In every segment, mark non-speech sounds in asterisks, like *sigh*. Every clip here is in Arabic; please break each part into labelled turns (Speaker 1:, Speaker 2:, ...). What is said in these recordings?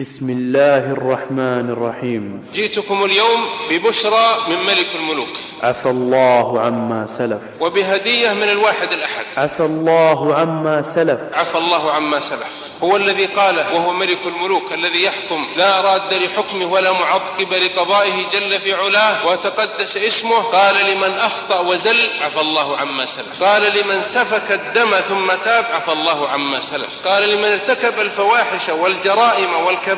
Speaker 1: بسم الله الرحمن الرحيم.
Speaker 2: جئتكم اليوم ببشرى من ملك الملوك.
Speaker 1: عفى الله عما سلف.
Speaker 2: وبهدية من الواحد الأحد.
Speaker 1: عفى الله عما سلف.
Speaker 2: عفى الله عما سلف. هو الذي قال وهو ملك الملوك الذي يحكم لا راد لحكمه ولا معقب لقضائه جل في علاه وتقدس اسمه. قال لمن أخطأ وزل عفى الله عما سلف. قال لمن سفك الدم ثم تاب عفى الله عما سلف. قال لمن ارتكب الفواحش والجرائم والكبائر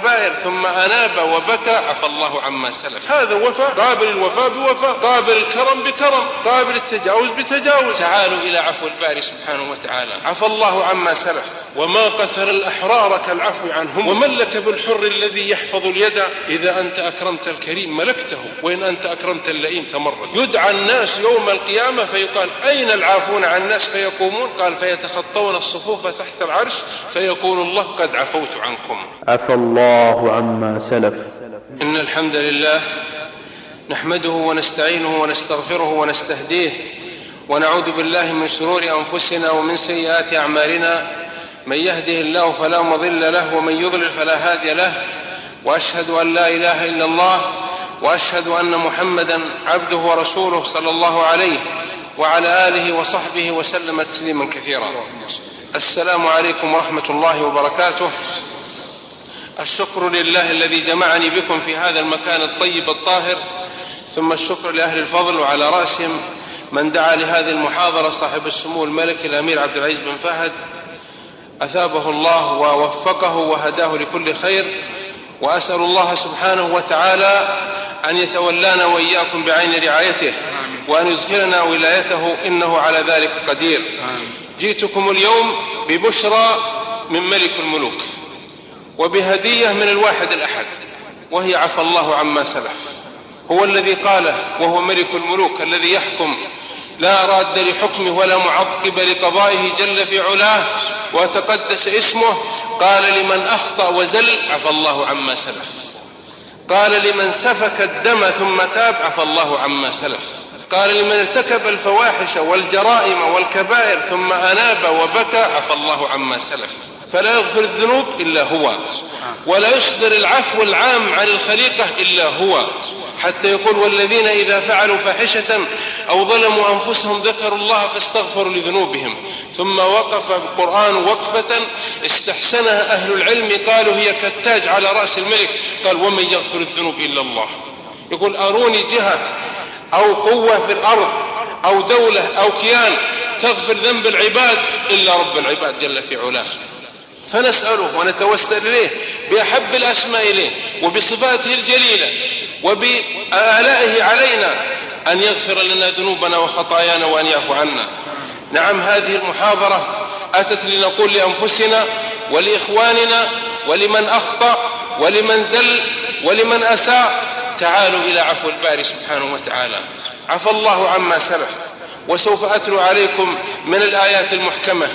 Speaker 2: ثم أناب وبكى عفى الله عما سلف. هذا وفاء قابل الوفاء بوفاء قابل الكرم بكرم قابل التجاوز بتجاوز. تعالوا إلى عفو الباري سبحانه وتعالى. عفى الله عما سلف. وما قتل الأحرار كالعفو عنهم. وملك بالحر الذي يحفظ اليد؟ إذا أنت أكرمت الكريم ملكته. وإن أنت أكرمت اللئيم تمرد يدعى الناس يوم القيامة فيقال أين العافون عن الناس؟ فيقومون قال فيتخطون الصفوف تحت العرش فيقول الله قد عفوت عنكم.
Speaker 1: عفى الله عما سلف.
Speaker 2: إن الحمد لله نحمده ونستعينه ونستغفره ونستهديه ونعوذ بالله من شرور أنفسنا ومن سيئات أعمالنا. من يهده الله فلا مضل له ومن يضلل فلا هادي له. وأشهد أن لا إله إلا الله وأشهد أن محمدا عبده ورسوله صلى الله عليه وعلى آله وصحبه وسلم تسليما كثيرا. السلام عليكم ورحمة الله وبركاته. الشكر لله الذي جمعني بكم في هذا المكان الطيب الطاهر ثم الشكر لأهل الفضل وعلى رأسهم من دعا لهذه المحاضرة صاحب السمو الملك الأمير عبد العزيز بن فهد. أثابه الله ووفقه وهداه لكل خير وأسأل الله سبحانه وتعالى أن يتولانا وإياكم بعين رعايته وأن يدخلنا ولايته إنه على ذلك قدير. جئتكم اليوم ببشرى من ملك الملوك. وبهدية من الواحد الأحد وهي عفى الله عما سلف. هو الذي قال وهو ملك الملوك الذي يحكم. لا راد لحكمه ولا معقب لقضائه جل في علاه وتقدس اسمه. قال لمن أخطأ وزل عفى الله عما سلف. قال لمن سفك الدم ثم تاب عفى الله عما سلف. قال لمن ارتكب الفواحش والجرائم والكبائر ثم أناب وبكى عفى الله عما سلف. فلا يغفر الذنوب إلا هو. ولا يصدر العفو العام عن الخليقة إلا هو. حتى يقول والذين إذا فعلوا فاحشة أو ظلموا أنفسهم ذكروا الله فاستغفروا لذنوبهم. ثم وقف القرآن وقفة استحسنها أهل العلم قالوا هي كالتاج على رأس الملك. قال ومن يغفر الذنوب إلا الله. يقول أروني جهة أو قوة في الأرض أو دولة أو كيان تغفر ذنب العباد إلا رب العباد جل في علاه. فنسأله ونتوسل إليه بأحب الأسماء إليه وبصفاته الجليلة وبآلائه علينا أن يغفر لنا ذنوبنا وخطايانا وأن يعفو عنا. نعم هذه المحاضرة أتت لنقول لأنفسنا ولإخواننا ولمن أخطأ ولمن زل ولمن أساء تعالوا إلى عفو الباري سبحانه وتعالى. عفى الله عما سلف وسوف أتلو عليكم من الآيات المحكمة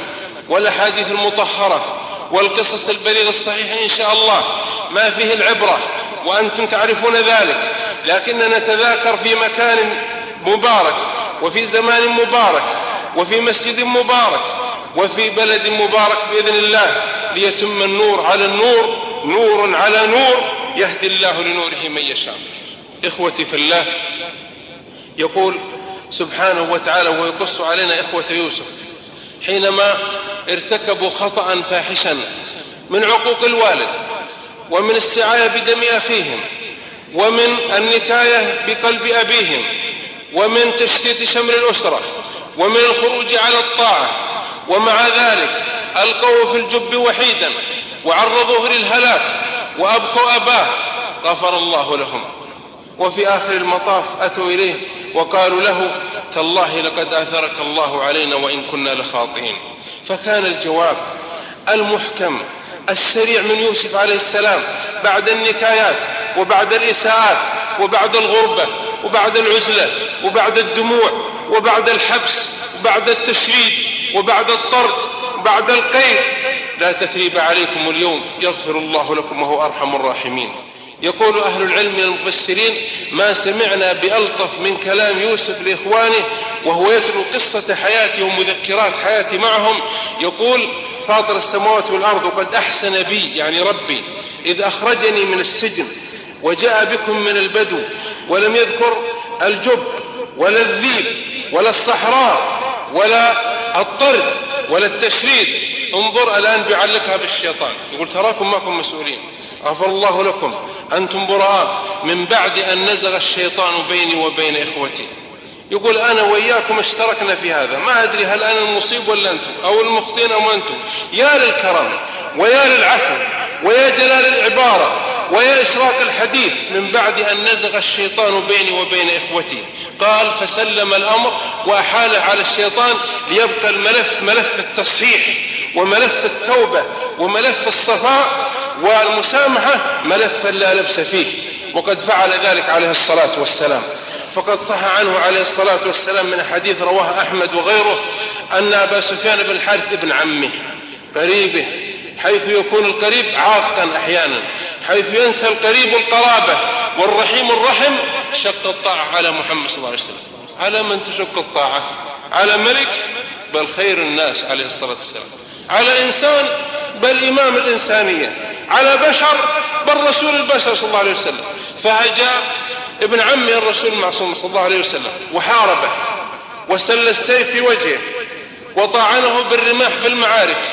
Speaker 2: والأحاديث المطهرة والقصص البليغ الصحيح إن شاء الله. ما فيه العبرة وأنتم تعرفون ذلك. لكننا نتذاكر في مكان مبارك وفي زمان مبارك وفي مسجد مبارك وفي بلد مبارك بإذن الله. ليتم النور على النور نور على نور يهدي الله لنوره من يشاء. إخوتي في الله يقول سبحانه وتعالى ويقص علينا إخوة يوسف حينما ارتكبوا خطأ فاحشا من عقوق الوالد ومن السعاية بدم أخيهم ومن النكاية بقلب أبيهم ومن تشتيت شمل الأسرة ومن الخروج على الطاعة ومع ذلك ألقوه في الجب وحيدا وعرضوه للهلاك وأبقوا أباه غفر الله لهم. وفي آخر المطاف أتوا إليه وقالوا له تالله لقد آثرك الله علينا وإن كنا لخاطئين. فكان الجواب المحكم السريع من يوسف عليه السلام بعد النكايات وبعد الإساءات وبعد الغربة وبعد العزلة وبعد الدموع وبعد الحبس وبعد التشريد وبعد الطرد وبعد القيد. لا تثريب عليكم اليوم يغفر الله لكم وهو أرحم الراحمين. يقول أهل العلم من المفسرين ما سمعنا بألطف من كلام يوسف لإخوانه وهو يتلو قصة حياته ومذكرات حياته معهم. يقول فاطر السماوات والأرض وقد أحسن بي يعني ربي إذ أخرجني من السجن وجاء بكم من البدو ولم يذكر الجب ولا الذيب ولا الصحراء ولا الطرد ولا التشريد. انظر الآن بيعلقها بالشيطان. يقول تراكم معكم مسؤولين. غفر الله لكم. أنتم براء. من بعد أن نزغ الشيطان بيني وبين إخوتي. يقول أنا وإياكم اشتركنا في هذا. ما أدري هل أنا المصيب ولا أنتم أو المخطئين أو أنتم. يا للكرم ويا للعفو ويا جلال العبارة ويا إشراق الحديث. من بعد أن نزغ الشيطان بيني وبين إخوتي. قال فسلم الأمر وأحاله على الشيطان ليبقى الملف ملف التصحيح وملف التوبة وملف الصفاء والمسامحة ملفا لا لبس فيه وقد فعل ذلك عليه الصلاة والسلام. فقد صح عنه عليه الصلاة والسلام من حديث رواه أحمد وغيره أن أبا سفيان بن الحارث ابن عمه قريبه حيث يكون القريب عاقا أحيانا حيث ينسى القريب القرابة والرحيم الرحم شق الطاعة على محمد صلى الله عليه وسلم. على من تشق الطاعة؟ على ملك بل خير الناس عليه الصلاة والسلام. على إنسان بل إمام الإنسانية. على بشر بل رسول البشر صلى الله عليه وسلم. فهجاء ابن عمه الرسول المعصوم صلى الله عليه وسلم وحاربه وسل السيف في وجهه وطعنه بالرماح في المعارك.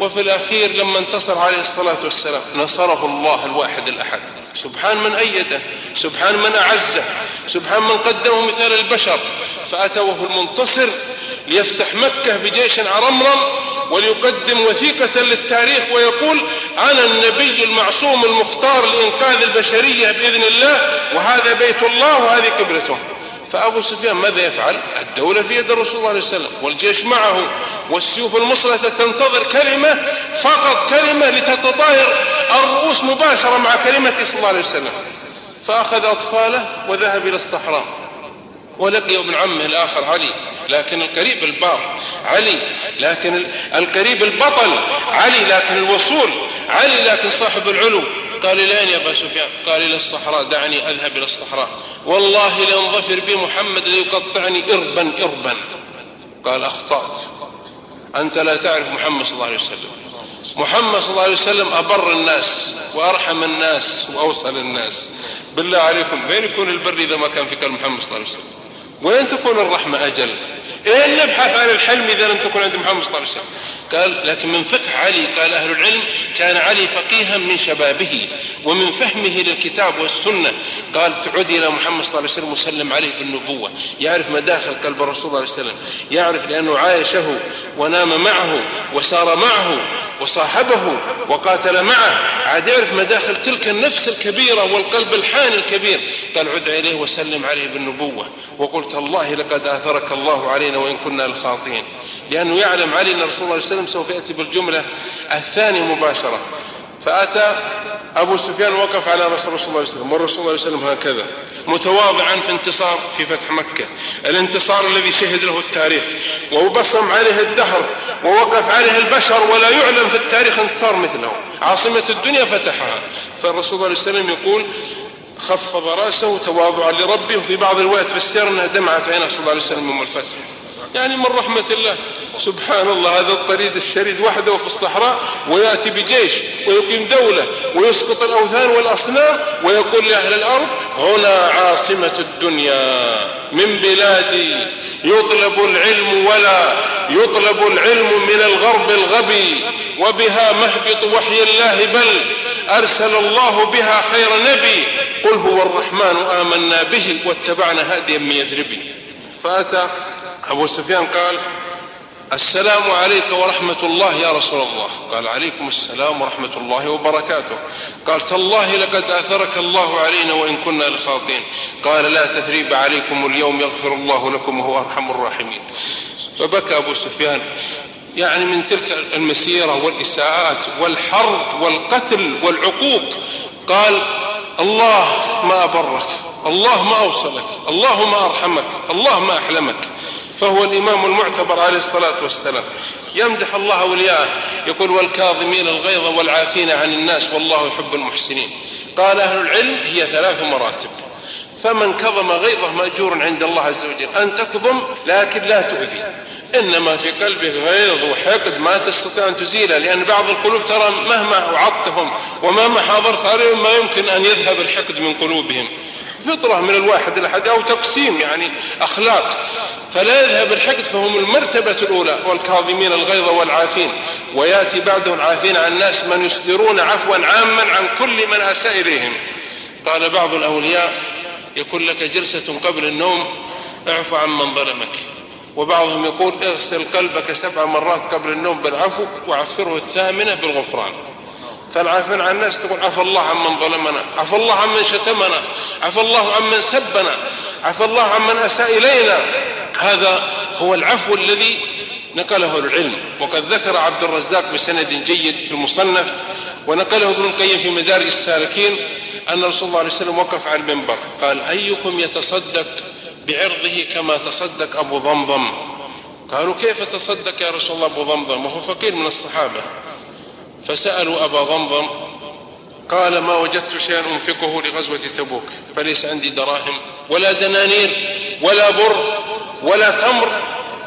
Speaker 2: وفي الأخير لما انتصر عليه الصلاة والسلام نصره الله الواحد الأحد. سبحان من أيده سبحان من أعزه سبحان من قدمه مثال البشر. فأتوه المنتصر ليفتح مكة بجيش عرمرم وليقدم وثيقة للتاريخ ويقول أنا النبي المعصوم المختار لإنقاذ البشرية بإذن الله وهذا بيت الله وهذه قبلته. فأبو سفيان ماذا يفعل؟ الدولة في يد الرسول صلى الله عليه وسلم والجيش معه والسيوف المصلة تنتظر كلمة فقط كلمة لتتطاير الرؤوس مباشرة مع كلمة صلى الله عليه وسلم. فأخذ أطفاله وذهب إلى الصحراء ولقي ابن عمه الآخر علي لكن القريب البار علي لكن القريب البطل علي لكن الوصول علي لكن صاحب العلو. قال لين يا أبا سفيان؟ قال إلى الصحراء دعني أذهب إلى الصحراء. والله لأن ظفر بي محمد ليقطعني إربا إربا. قال أخطأت. أنت لا تعرف محمد صلى الله عليه وسلم. محمد صلى الله عليه وسلم أبر الناس وأرحم الناس وأوصل الناس. بالله عليكم فين يكون البر إذا ما كان في قلب محمد صلى الله عليه وسلم؟ وين تكون الرحمة أجل؟ إيه نبحث عن الحلم إذا لم تكن عند محمد صلى الله عليه وسلم؟ قال لكن من فقه علي قال أهل العلم كان علي فقيها من شبابه ومن فهمه للكتاب والسنة. قال تعود إلى محمد صلى الله عليه وسلم وسلم عليه بالنبوة. يعرف مداخل قلب الرسول صلى الله عليه وسلم. يعرف لأنه عايشه ونام معه وسار معه وصاحبه وقاتل معه. عاد يعرف مداخل تلك النفس الكبيرة والقلب الحاني الكبير. قال عد إليه وسلم عليه بالنبوة. وقلت الله لقد آثرك الله علينا وإن كنا الخاطئين لأنه يعلم علي أن رسول الله عليه وسلم سوف يأتي بالجملة الثانية مباشرة. فأتى أبو سفيان وقف على رسول الله صلى الله عليه وسلم والرسول صلى الله عليه وسلم هكذا متواضعا في انتصار في فتح مكة. الانتصار الذي شهد له التاريخ وبصم عليه الدهر ووقف عليه البشر ولا يعلم في التاريخ انتصار مثله. عاصمة الدنيا فتحها. فالرسول صلى الله عليه وسلم يقول خفض رأسه تواضعا لربه وفي بعض الروايات في السير أنها دمعت عينه صلى الله عليه وسلم يوم الفتح. يعني من رحمة الله. سبحان الله هذا الطريد الشريد وحده في الصحراء ويأتي بجيش ويقيم دولة ويسقط الأوثان والأصنام ويقول لأهل الأرض هنا عاصمة الدنيا من بلادي يطلب العلم ولا يطلب العلم من الغرب الغبي وبها مهبط وحي الله بل أرسل الله بها خير نبي قل هو الرحمن آمنا به واتبعنا هاديا من يثربي. فأتى أبو سفيان قال السلام عليك ورحمة الله يا رسول الله. قال عليكم السلام ورحمة الله وبركاته. قال تالله لقد آثرك الله علينا وإن كنا لخاطئين. قال لا تثريب عليكم اليوم يغفر الله لكم وهو أرحم الراحمين. فبكى أبو سفيان. يعني من تلك المسيرة والإساءات والحرب والقتل والعقوق. قال الله ما أبرك. الله ما أوصلك. الله ما أرحمك. الله ما أحلمك. فهو الإمام المعتبر عليه الصلاة والسلام. يمدح الله أولياءه. يقول والكاظمين الغيظ والعافين عن الناس والله يحب المحسنين. قال أهل العلم هي ثلاث مراتب. فمن كظم غيظه مأجور عند الله عز وجل. أن تكظم لكن لا تؤذي. إنما في قلبه غيظ وحقد ما تستطيع أن تزيله. لأن بعض القلوب ترى مهما وعظتهم ومهما حاضرت عليهم ما يمكن أن يذهب الحقد من قلوبهم. فطرة من الواحد إلى أحد أو تقسيم يعني أخلاق. فلا يذهب الحقد فهم المرتبة الأولى والكاظمين الغيظ والعافين. ويأتي بعدهم عافين عن الناس من يصدرون عفوا عاما عن كل من أساء إليهم. قال بعض الأولياء يكون لك جلسة قبل النوم اعف عن من ظلمك. وبعضهم يقول اغسل قلبك سبع مرات قبل النوم بالعفو وعفره الثامنة بالغفران. فالعافين عن الناس تقول عفى الله عمن ظلمنا عفى الله عمن شتمنا عفى الله عمن سبنا عفى الله عمن أساء إلينا. هذا هو العفو الذي نقله العلم. وقد ذكر عبد الرزاق بسند جيد في المصنف ونقله ابن القيم في مدارج السالكين أن رسول الله عليه وسلم وقف على المنبر قال أيكم يتصدق بعرضه كما تصدق أبو ضمضم؟ قالوا كيف تصدق يا رسول الله أبو ضمضم؟ وهو فقير من الصحابة. فسألوا أبا ضمضم قال ما وجدت شيئا أنفقه لغزوة تبوك فليس عندي دراهم ولا دنانير ولا بر ولا تمر.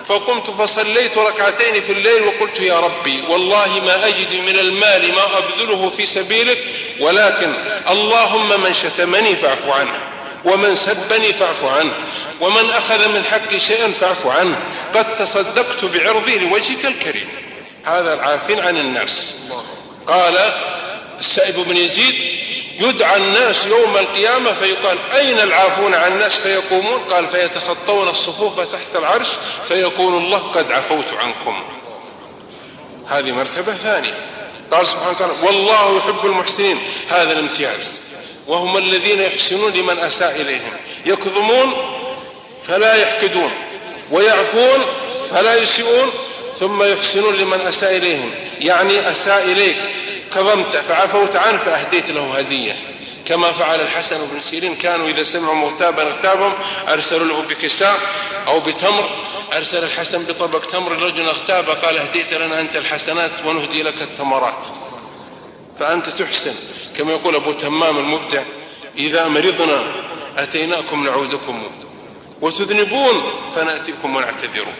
Speaker 2: فقمت فصليت ركعتين في الليل وقلت يا ربي والله ما أجد من المال ما أبذله في سبيلك ولكن اللهم من شتمني فاعف عنه ومن سبني فاعف عنه ومن أخذ من حقي شيئا فاعف عنه قد تصدقت بعرضي لوجهك الكريم. هذا العافين عن الناس. قال السائب بن يزيد يدعى الناس يوم القيامة فيقال أين العافون عن الناس فيقومون؟ قال فيتخطون الصفوف تحت العرش فيقول الله قد عفوت عنكم. هذه مرتبة ثانية. قال سبحانه وتعالى والله يحب المحسنين. هذا الامتياز. وهم الذين يحسنون لمن أساء إليهم. يكظمون فلا يحقدون. ويعفون فلا يسيئون. ثم يحسنون لمن أساء إليهم. يعني أساء إليك كظمت فعفوت عنه فأهديت له هدية. كما فعل الحسن بن سيرين كانوا إذا سمعوا مغتابا اغتابهم أرسلوا له بكساء أو بتمر. أرسل الحسن بطبق تمر لرجل اغتاب قال أهديت لنا أنت الحسنات ونهدي لك الثمرات فأنت تحسن. كما يقول أبو تمام المبدع إذا مرضنا أتيناكم نعودكم. وتذنبون فنأتيكم ونعتذرون.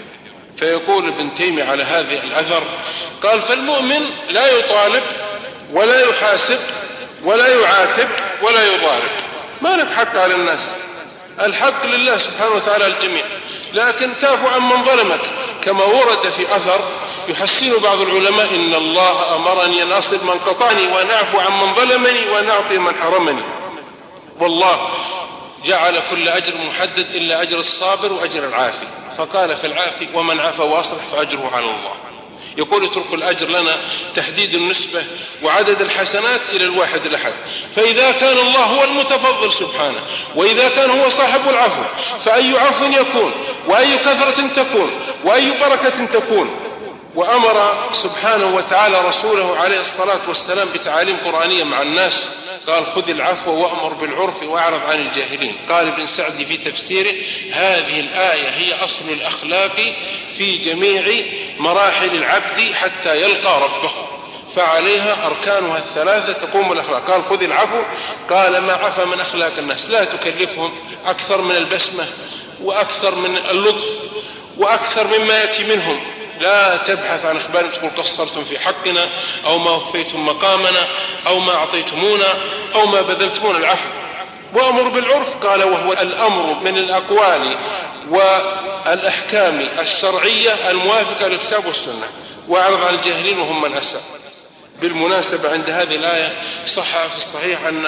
Speaker 2: فيقول ابن تيمية على هذه الأثر قال فالمؤمن لا يطالب ولا يحاسب ولا يعاتب ولا يضارب. ما لك حق على الناس؟ الحق لله سبحانه وتعالى الجميع. لكن تعفو عن من ظلمك. كما ورد في أثر يحسن بعض العلماء إن الله أمرني أن أصل من قطعني وأن أعفو عن من ظلمني وأن أعطي من حرمني. والله جعل كل أجر محدد إلا أجر الصابر وأجر العافي. فقال في العافي ومن عفى وأصلح فأجره على الله. يقول اترك الأجر لنا تحديد النسبة وعدد الحسنات إلى الواحد الأحد. فإذا كان الله هو المتفضل سبحانه وإذا كان هو صاحب العفو فأي عفو يكون وأي كثرة تكون وأي بركة تكون. وأمر سبحانه وتعالى رسوله عليه الصلاة والسلام بتعاليم قرآنية مع الناس قال خذ العفو وأمر بالعرف وأعرض عن الجاهلين. قال ابن سعدي في تفسيره هذه الآية هي أصل الأخلاق في جميع مراحل العبد حتى يلقى ربه فعليها أركانها الثلاثة تقوم الأخلاق. قال خذ العفو قال ما عفى من أخلاق الناس. لا تكلفهم أكثر من البسمة وأكثر من اللطف وأكثر مما يأتي منهم. لا تبحث عن إخبار تقول قصرتم في حقنا أو ما وفيتم مقامنا أو ما أعطيتمونا أو ما بذلتمونا العفو. وأمر بالعرف قال وهو الأمر من الأقوال والأحكام الشرعية الموافقة للكتاب والسنة. وأعرض عن الجاهلين وهم من أساء. بالمناسبة عند هذه الآية صح في الصحيح أن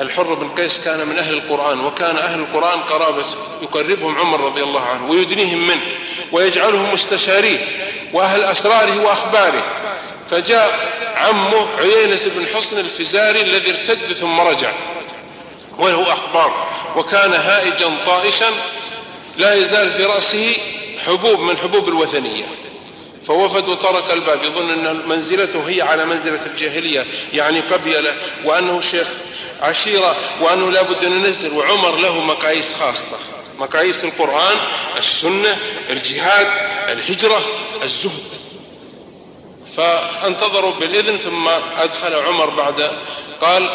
Speaker 2: الحر بن قيس كان من أهل القرآن وكان أهل القرآن قرابة يقربهم عمر رضي الله عنه ويدنيهم منه. ويجعلهم مستشاريه وأهل أسراره وأخباره. فجاء عمه عيينة بن حصن الفزاري الذي ارتد ثم رجع. وله أخبار. وكان هائجا طائشا لا يزال في رأسه حبوب من حبوب الوثنية. فوفد وطرق الباب. يظن أن منزلته هي على منزلة الجاهلية يعني قبيلة وأنه شيخ عشيرة وأنه لابد أن ننزل. وعمر له مقاييس خاصة. مقاييس القرآن السنة الجهاد الهجرة الزهد. فانتظروا بالإذن ثم أدخل عمر بعد. قال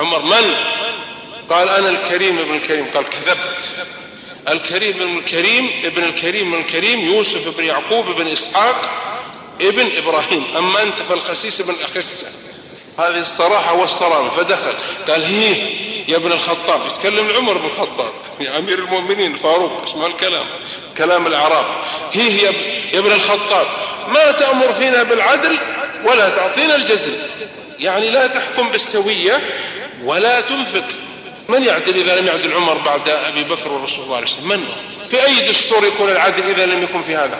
Speaker 2: عمر من؟ قال أنا الكريم ابن الكريم. قال كذبت. الكريم بن الكريم ابن الكريم بن الكريم يوسف بن يعقوب بن إسحاق ابن إبراهيم. أما أنت فالخسيس بن أخسة. هذه الصراحة والصرامة فدخل قال هي يا ابن الخطاب. يتكلم لعمر بن الخطاب. يا أمير المؤمنين فاروق اسمع الكلام كلام الأعراب. هي هي يا ابن الخطاب ما تأمر فينا بالعدل ولا تعطينا الجزل. يعني لا تحكم بالسوية ولا تنفق. من يعدل إذا لم يعدل عمر بعد أبي بكر والرسول الله عليه وسلم؟ من؟ في أي دستور يكون العدل إذا لم يكن في هذا؟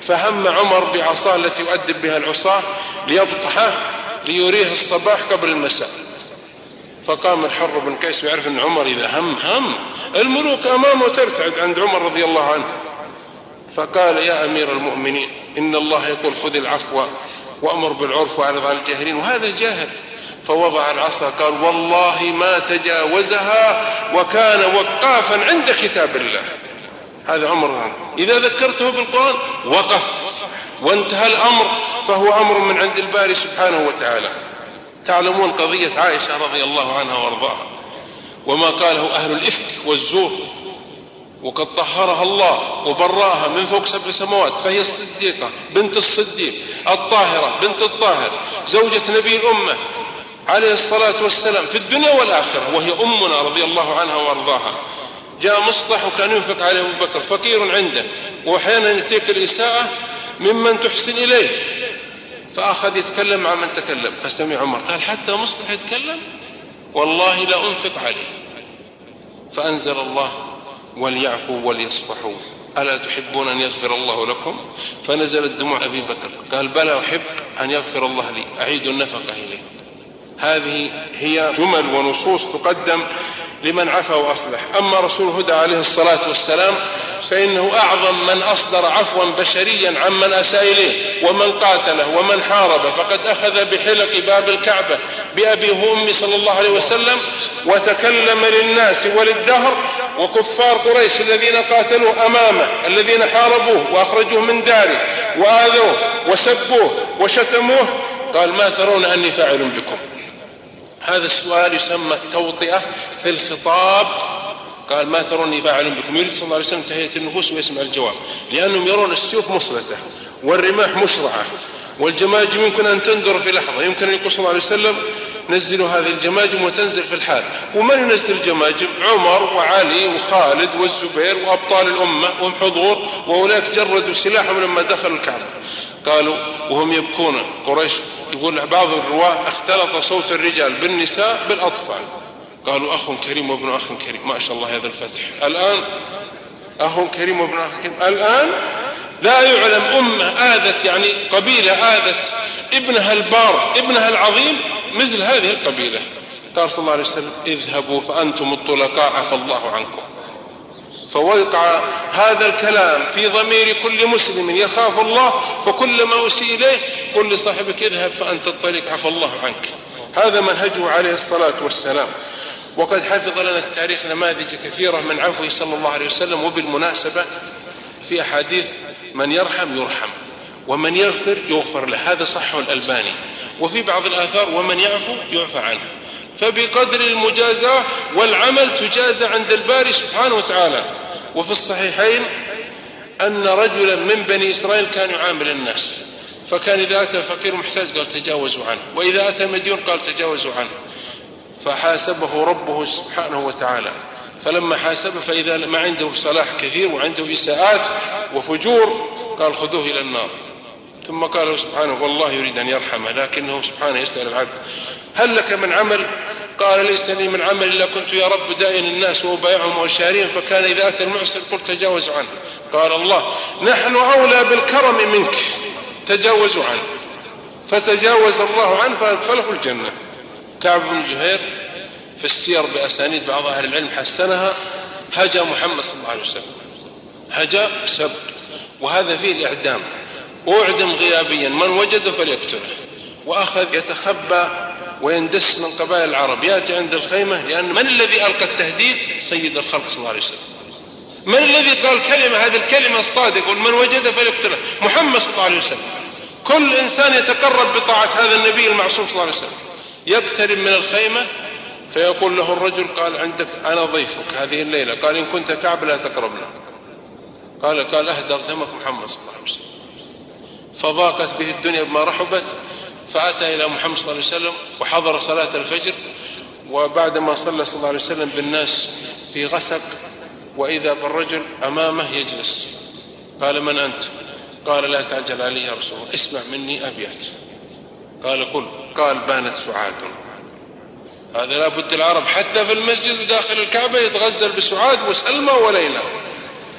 Speaker 2: فهم عمر بعصاه التي يؤدب بها العصاة ليبطحه ليريه الصباح قبل المساء. فقام الحر بن قيس ويعرف إن عمر إذا هم هم. الملوك أمامه ترتعد عند عمر رضي الله عنه. فقال يا أمير المؤمنين إن الله يقول خذ العفو وأمر بالعرف وأعرض عن الجاهلين. وهذا جاهل. فوضع العصا قال والله ما تجاوزها وكان وقافا عند كتاب الله. هذا عمر إذا ذكرته بالقرآن وقف. وانتهى الأمر. فهو أمر من عند الباري سبحانه وتعالى. تعلمون قضية عائشة رضي الله عنها وأرضاها وما قاله أهل الإفك والزور وقد طهرها الله وبراها من فوق سبع سماوات فهي الصديقة بنت الصديق الطاهرة بنت الطاهر زوجة نبي الأمة عليه الصلاة والسلام في الدنيا والآخرة وهي أمنا رضي الله عنها وأرضاها. جاء مصلح وكان ينفق عليه أبو بكر فقير عنده وأحيانا يأتيك الإساءة ممن تحسن إليه. فأخذ يتكلم مع من تكلم فسمع عمر قال حتى مصلح يتكلم والله لا أنفق عليه. فأنزل الله وليعفوا وليصفحوا ألا تحبون أن يغفر الله لكم؟ فنزلت دموع أبي بكر قال بلى أحب أن يغفر الله لي أعيد النفقة إليه. هذه هي جمل ونصوص تقدم لمن عفا وأصلح. أما رسول الهدى عليه الصلاة والسلام فإنه أعظم من أصدر عفوا بشريا عمن أساء إليه ومن قاتله ومن حارب فقد أخذ بحلق باب الكعبة بأبي وأمي صلى الله عليه وسلم وتكلم للناس وللدهر وكفار قريش الذين قاتلوه أمامه الذين حاربوه وأخرجوه من داره وآذوه وسبوه وشتموه. قال ما ترون أني فاعل بكم. هذا السؤال يسمى التوطئة في الخطاب. قال ما تروني فاعل بكم. يريد صلى الله عليه وسلم تهيئة النفوس ويسمع الجواب لأنهم يرون السيوف مصلته والرماح مشرعة والجماجم يمكن أن تندر في لحظة يمكن أن يقول صلى الله عليه وسلم نزلوا هذه الجماجم وتنزل في الحال. ومن ينزل الجماجم عمر وعلي وخالد والزبير وأبطال الأمة وهم حضور جردوا سلاحهم لما دخلوا الكعبة. قالوا وهم يبكون قريش يقول بعض الرواة اختلط صوت الرجال بالنساء بالأطفال. قالوا أخ كريم وابن أخ كريم. ما شاء الله هذا الفتح. الآن أخ كريم وابن أخ كريم. الآن لا يعلم أمة آذت يعني قبيلة آذت ابنها البار ابنها العظيم مثل هذه القبيلة. قال صلى الله عليه وسلم اذهبوا فأنتم الطلقاء عفى الله عنكم. فوقع هذا الكلام في ضمير كل مسلم يخاف الله فكلما أسيء إليه قل لصاحبك اذهب فأنت الطريق عفى الله عنك. هذا منهجه عليه الصلاة والسلام. وقد حفظ لنا التاريخ نماذج كثيرة من عفوه صلى الله عليه وسلم وبالمناسبة في أحاديث من يرحم يرحم ومن يغفر يغفر له. هذا صحه الألباني. وفي بعض الآثار ومن يعفو يعفى عنه. فبقدر المجازاة والعمل تجازى عند الباري سبحانه وتعالى. وفي الصحيحين أن رجلا من بني إسرائيل كان يعامل الناس فكان إذا أتى فقير محتاج قال تجاوزوا عنه وإذا أتى مديون قال تجاوزوا عنه فحاسبه ربه سبحانه وتعالى. فلما حاسبه فإذا ما عنده صلاح كثير وعنده إساءات وفجور قال خذوه إلى النار. ثم قال سبحانه والله يريد أن يرحمه لكنه سبحانه يسأل العبد هل لك من عمل؟ قال ليس لي من عمل إلا كنت يا رب دائن الناس وبايعهم وشاريهم فكان إذا أتى المعسر قلت تجاوز عنه. قال الله نحن أولى بالكرم منك تجاوزوا عنه. فتجاوز الله عنه فأدخله الجنة. كعب بن جهير في السير بأسانيد بعض أهل العلم حسنها هجا محمد صلى الله عليه وسلم. هجا سب. وهذا فيه الإعدام. أعدم غيابيا من وجده فليقتله. وأخذ يتخبى ويندس من قبائل العرب؟ يأتي عند الخيمة لأن من الذي ألقى التهديد؟ سيد الخلق صلى الله عليه وسلم. من الذي قال كلمة؟ هذه الكلمة الصادقة من وجد فليقتله محمد صلى الله عليه وسلم. كل إنسان يتقرب بطاعة هذا النبي المعصوم صلى الله عليه وسلم. يقترب من الخيمة فيقول له الرجل قال عندك أنا ضيفك هذه الليلة. قال إن كنت كعب لا تقربنا قال قال أهدر دمك محمد صلى الله عليه وسلم. فضاقت به الدنيا بما رحبت. فأتى إلى محمد صلى الله عليه وسلم وحضر صلاة الفجر وبعدما صلى صلى الله عليه وسلم بالناس في غسق وإذا بالرجل أمامه يجلس. قال من أنت؟ قال لا تعجل علي يا رسول الله اسمع مني أبيات. قال قل قال بانت سعاد. هذا لابد العرب حتى في المسجد وداخل الكعبة يتغزل بسعاد وسلمى وليلى.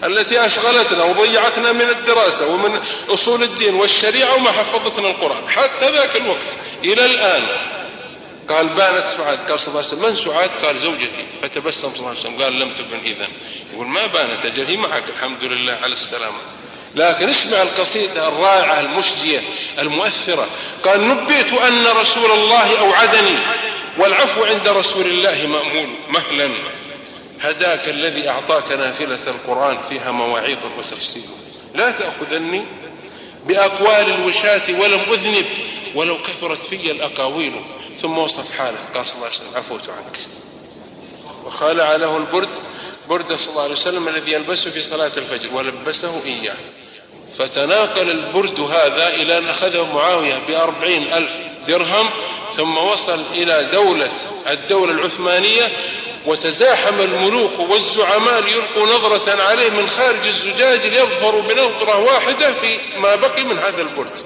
Speaker 2: التي أشغلتنا وضيعتنا من الدراسة ومن أصول الدين والشريعة وما حفظتنا القرآن. حتى ذاك الوقت إلى الآن. قال بانت سعاد. قال صلى الله عليه وسلم من سعاد؟ قال زوجتي. فتبسم صلى الله عليه وسلم. قال لم تبن إذن. يقول ما بانت؟ أجل هي معك الحمد لله على السلامة. لكن اسمع القصيدة الرائعة المشجية المؤثرة. قال نبئت أن رسول الله أوعدني والعفو عند رسول الله مأمول مهلا. هداك الذي أعطاك نافلة القرآن فيها مواعيظ وتفسير لا تأخذني بأقوال الوشاة ولم أذنب ولو كثرت في الأقاويل. ثم وصف حاله قال صلى الله عليه وسلم عفوت عنك. وخالع له البرد برد صلى الله عليه وسلم الذي يلبسه في صلاة الفجر ولبسه إياه. فتناقل البرد هذا إلى أن أخذه معاوية بأربعين ألف درهم ثم وصل إلى دولة الدولة العثمانية وتزاحم الملوك والزعماء ليلقوا نظرة عليه من خارج الزجاج ليظفروا بنظرة واحدة في ما بقي من هذا البرد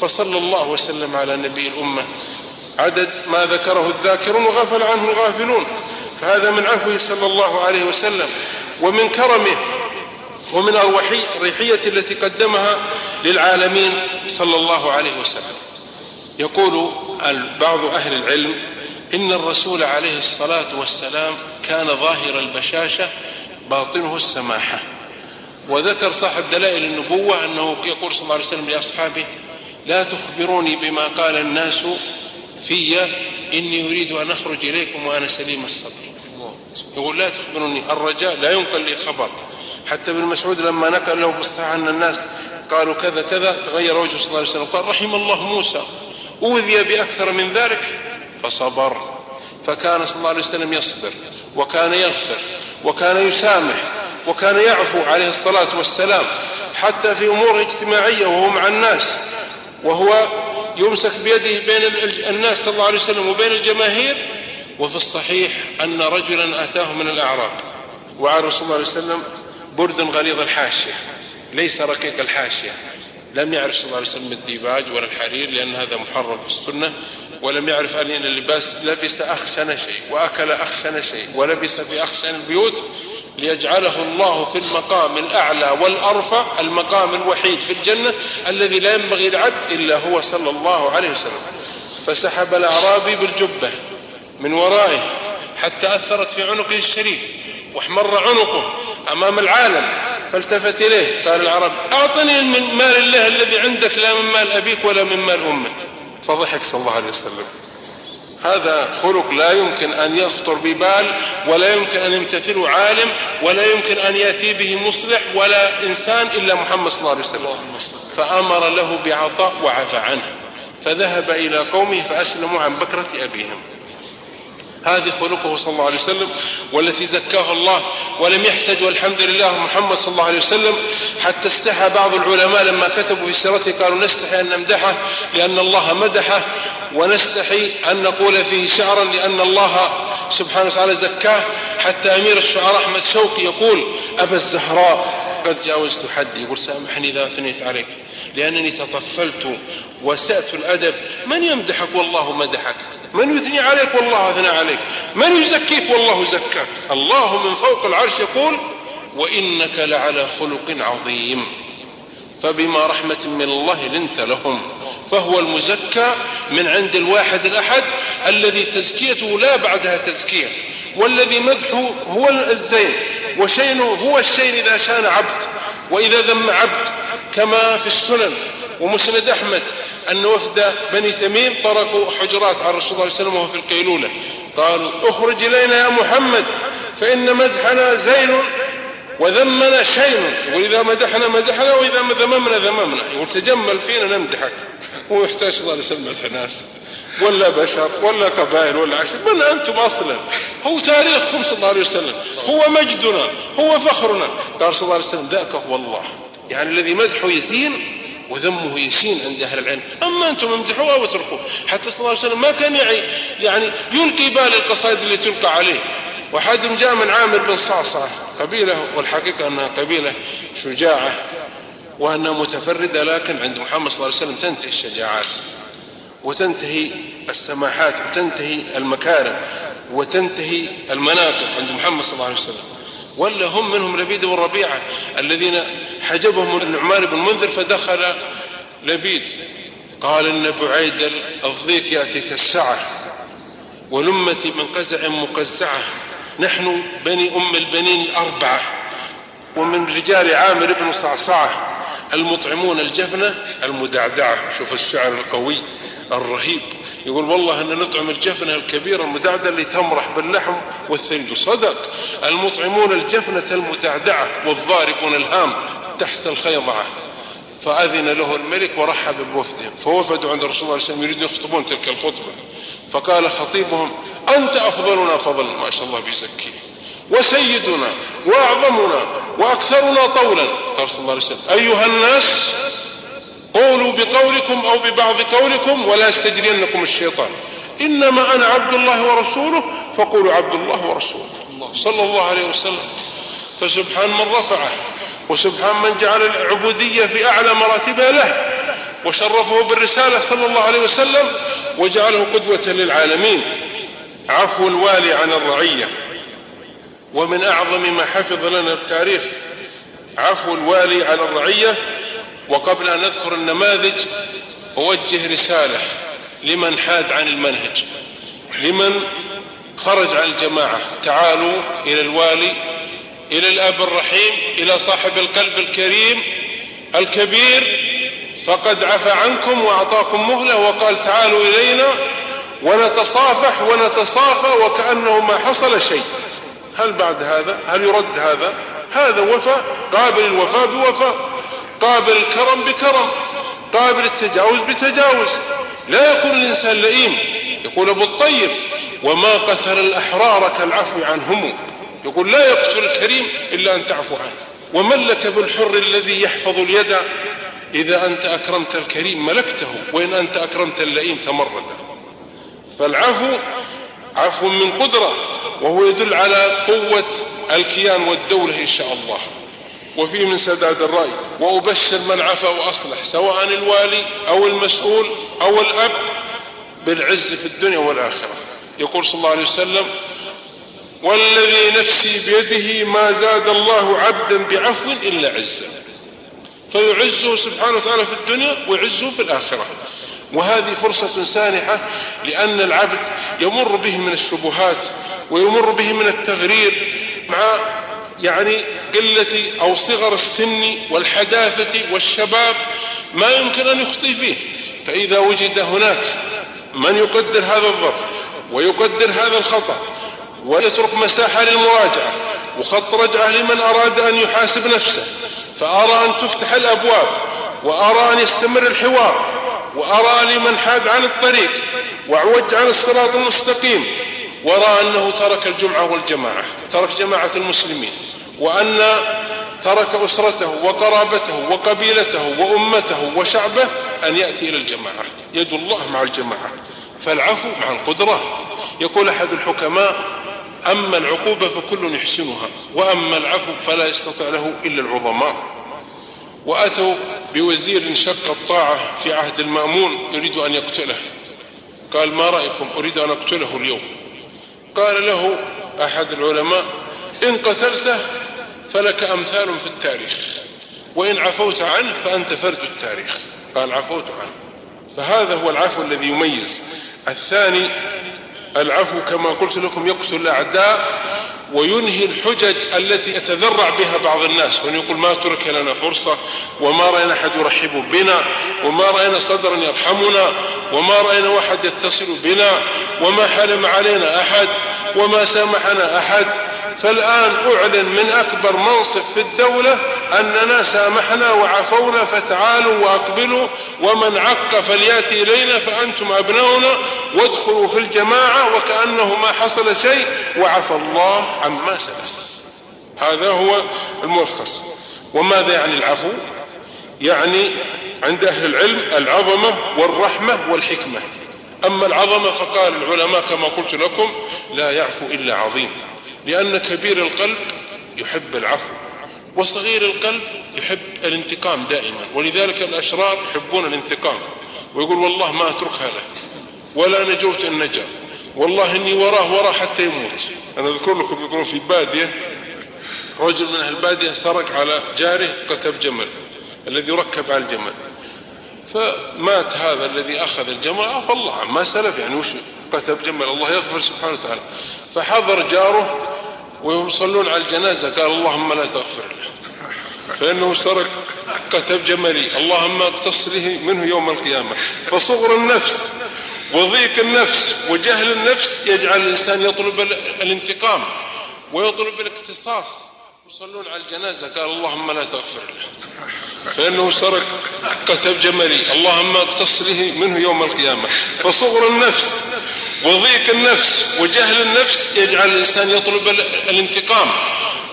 Speaker 2: فصلى الله وسلم على نبي الأمة. عدد ما ذكره الذاكرون وغفل عنه الغافلون. فهذا من عفوه صلى الله عليه وسلم. ومن كرمه ومن الريحية التي قدمها للعالمين صلى الله عليه وسلم. يقول بعض أهل العلم إن الرسول عليه الصلاة والسلام كان ظاهر البشاشة باطنه السماحة. وذكر صاحب دلائل النبوة أنه يقول صلى الله عليه وسلم لأصحابه لا تخبروني بما قال الناس في إني أريد أن أخرج إليكم وأنا سليم الصدر. يقول لا تخبروني الرجاء لا ينقل لي خبر. حتى ابن مسعود لما نقل له في الصحيح أن الناس قالوا كذا كذا تغير وجهه صلى الله عليه وسلم قال رحم الله موسى أوذي بأكثر من ذلك؟ فصبر. فكان صلى الله عليه وسلم يصبر وكان يغفر وكان يسامح وكان يعفو عليه الصلاة والسلام حتى في أمور اجتماعية وهو مع الناس. وهو يمسك بيده بين الناس صلى الله عليه وسلم وبين الجماهير. وفي الصحيح أن رجلا أتاه من الأعراب وعلى صلى الله عليه وسلم برد غليظ الحاشية. ليس رقيق الحاشية. لم يعرف صلى الله عليه وسلم الديباج ولا الحرير لأن هذا محرم في السنة. ولم يعرف أن اللباس لبس أخشن شيء وأكل أخشن شيء ولبس في أخشن البيوت ليجعله الله في المقام الأعلى والأرفع المقام الوحيد في الجنة الذي لا ينبغي العبد إلا هو صلى الله عليه وسلم. فسحب الأعرابي بالجبة من ورائه حتى أثرت في عنقه الشريف واحمر عنقه أمام العالم. فالتفت إليه. قال العرب أعطني من مال الله الذي عندك لا من مال أبيك ولا من مال أمك. فضحك صلى الله عليه وسلم. هذا خلق لا يمكن أن يخطر ببال ولا يمكن أن يمتثله عالم ولا يمكن أن يأتي به مصلح ولا إنسان إلا محمد صلى الله عليه وسلم. فأمر له بعطاء وعفى عنه. فذهب إلى قومه فأسلموا عن بكرة أبيهم. هذه خلقه صلى الله عليه وسلم والتي زكاه الله ولم يحتج والحمد لله محمد صلى الله عليه وسلم حتى استحى بعض العلماء لما كتبوا في سيرته قالوا نستحي أن نمدحه لأن الله مدحه ونستحي أن نقول فيه شعرا لأن الله سبحانه وتعالى زكاه حتى أمير الشعراء أحمد شوقي يقول أبا الزهراء قد جاوزت حدي يقول سامحني إذا أثنيت عليك لأنني تطفلت وسأت الأدب من يمدحك والله مدحك من يثني عليك والله أثنى عليك. من يزكيك والله زكاك الله من فوق العرش يقول وإنك لعلى خلق عظيم. فبما رحمة من الله لنت لهم. فهو المزكى من عند الواحد الأحد الذي تزكيته لا بعدها تزكية. والذي مدحه هو الزين. وشين هو الشين إذا شان عبد. وإذا ذم عبد. كما في السنن ومسند أحمد. أن وفد بني تميم طرقوا حجرات على الرسول صلى الله عليه وسلم وهو في القيلولة. قالوا اخرج إلينا يا محمد فإن مدحنا زين وذمنا شين. وإذا مدحنا مدحنا وإذا ذممنا ذممنا. يقول تجمل فينا نمدحك. هو يحتاج الله مدح ناس. ولا بشر ولا قبائل ولا عشر. من أنتم أصلا؟ هو تاريخكم صلى الله عليه وسلم. هو مجدنا هو فخرنا. قال صلى الله عليه وسلم ذاك هو الله. يعني الذي مدحه يسين وذمه يشين عند أهل العلم. أما أنتم امدحوه أو اتركوه حتى صلى الله عليه وسلم ما كان يعي يعني يلقي بال القصائد اللي تلقى عليه. وحد جاء من عامر بن صعصع قبيلة والحقيقة أنها قبيلة شجاعة وأنها متفردة لكن عند محمد صلى الله عليه وسلم تنتهي الشجاعات وتنتهي السماحات وتنتهي المكارم وتنتهي المناقب عند محمد صلى الله عليه وسلم. ولا هم منهم لبيد بن ربيعة الذين حجبهم النعمان بن منذر فدخل لبيد. قال إن بعيد الضيق يأتي كالسعة ولمتي من قزع مقزعة. نحن بني أم البنين الأربعة ومن رجال عامر بن صعصعة المطعمون الجفنة المدعدعة. شوف الشعر القوي الرهيب. يقول والله أن نطعم الجفنة الكبيرة المدعدة اللي تمرح باللحم والثلج. صدق. المطعمون الجفنة المدعدعة والضاربون الهام تحت الخيضعة. فأذن له الملك ورحب بوفدهم فوفدوا عند رسول الله صلى الله عليه وسلم. يريدون يخطبون تلك الخطبة. فقال خطيبهم أنت أفضلنا فضلا. ما شاء الله بيزكيه وسيدنا وأعظمنا وأكثرنا طولا. قال صلى الله عليه وسلم أيها الناس قولوا بقولكم أو ببعض قولكم ولا يستجرينكم الشيطان. إنما أنا عبد الله ورسوله فقولوا عبد الله ورسوله. صلى الله عليه وسلم. فسبحان من رفعه وسبحان من جعل العبودية في أعلى مراتبها له وشرفه بالرسالة صلى الله عليه وسلم وجعله قدوة للعالمين. عفو الوالي عن الرعية. ومن أعظم ما حفظ لنا التاريخ عفو الوالي عن الرعية وقبل أن أذكر النماذج أوجه رسالة لمن حاد عن المنهج لمن خرج عن الجماعة. تعالوا إلى الوالي إلى الأب الرحيم إلى صاحب القلب الكريم الكبير. فقد عفى عنكم وأعطاكم مهلة وقال تعالوا إلينا ونتصافح ونتصافى وكأنه ما حصل شيء. هل بعد هذا؟ هل يرد هذا؟ هذا وفاء قابل الوفاء بوفاء. قابل الكرم بكرم قابل التجاوز بتجاوز. لا يكون الإنسان لئيم. يقول أبو الطيب وما قتل الأحرار كالعفو عنهم. يقول لا يقتل الكريم إلا أن تعفو عنه. ومن لك بالحر الذي يحفظ اليد؟ إذا أنت أكرمت الكريم ملكته وإن أنت أكرمت اللئيم تمرد. فالعفو عفو من قدرة وهو يدل على قوة الكيان والدولة إن شاء الله. وفيه من سداد الرأي وأبشر من عفا وأصلح سواء الوالي أو المسؤول أو الأب بالعز في الدنيا والآخرة. يقول صلى الله عليه وسلم والذي نفسي بيده ما زاد الله عبدا بعفو إلا عزا فيعزه سبحانه وتعالى في الدنيا ويعزه في الآخرة. وهذه فرصة سانحة لأن العبد يمر به من الشبهات ويمر به من التغرير مع يعني قلة أو صغر السن والحداثة والشباب ما يمكن أن يخطي فيه. فإذا وجد هناك من يقدر هذا الظرف ويقدر هذا الخطأ ويترك مساحة للمراجعة وخط رجعة لمن أراد أن يحاسب نفسه فأرى أن تفتح الأبواب وأرى أن يستمر الحوار وأرى لمن حاد عن الطريق وعوج عن الصراط المستقيم. ورأى أنه ترك الجمعة والجماعة ترك جماعة المسلمين. وأن ترك أسرته وقرابته وقبيلته وأمته وشعبه أن يأتي إلى الجماعة. يد الله مع الجماعة فالعفو مع القدرة. يقول أحد الحكماء أما العقوبة فكل يحسنها وأما العفو فلا يستطيع له إلا العظماء. وأتوا بوزير شق الطاعة في عهد المأمون يريد أن يقتله. قال ما رأيكم؟ أريد أن أقتله اليوم. قال له أحد العلماء إن قتلته فلك أمثال في التاريخ. وإن عفوت عنه فأنت فرد التاريخ. قال عفوت عنه. فهذا هو العفو الذي يميز. الثاني العفو كما قلت لكم يقتل الأعداء وينهي الحجج التي يتذرع بها بعض الناس. وأن يقول ما ترك لنا فرصة وما رأينا أحد يرحب بنا وما رأينا صدرا يرحمنا وما رأينا واحد يتصل بنا وما حلم علينا أحد وما سامحنا أحد. فالآن أعلن من أكبر منصب في الدولة أننا سامحنا وعفونا فتعالوا وأقبلوا ومن عق فليأتي إلينا فأنتم أبناؤنا وادخلوا في الجماعة وكأنه ما حصل شيء وعفى الله عما سلف. هذا هو الملخص وماذا يعني العفو؟ يعني عند أهل العلم العظمة والرحمة والحكمة. أما العظمة فقال العلماء كما قلت لكم لا يعفو إلا عظيم. لأن كبير القلب يحب العفو وصغير القلب يحب الانتقام دائما ولذلك الأشرار يحبون الانتقام ويقول والله ما أتركها له ولا نجوت إن نجا والله إني وراه وراه حتى يموت. أنا أذكر لكم يقولون في بادية رجل من أهل البادية سرق على جاره قتب جمل الذي ركب على الجمل. فمات هذا الذي أخذ الجمل عفى الله ما سلف يعني وش قتب جمل الله يغفر سبحانه وتعالى. فحضر جاره وهم يصلون على الجنازة قال اللهم لا تغفر له. فإنه سرق قتب جملي اللهم اقتص له منه يوم القيامة. فصغر النفس وضيق النفس وجهل النفس يجعل الإنسان يطلب الانتقام ويطلب الاقتصاص. يصلون على الجنازة قال اللهم لا تغفر له. فإنه سرق قتب جملي اللهم اقتص له منه يوم القيامة. فصغر النفس وضيق النفس وجهل النفس يجعل الإنسان يطلب الانتقام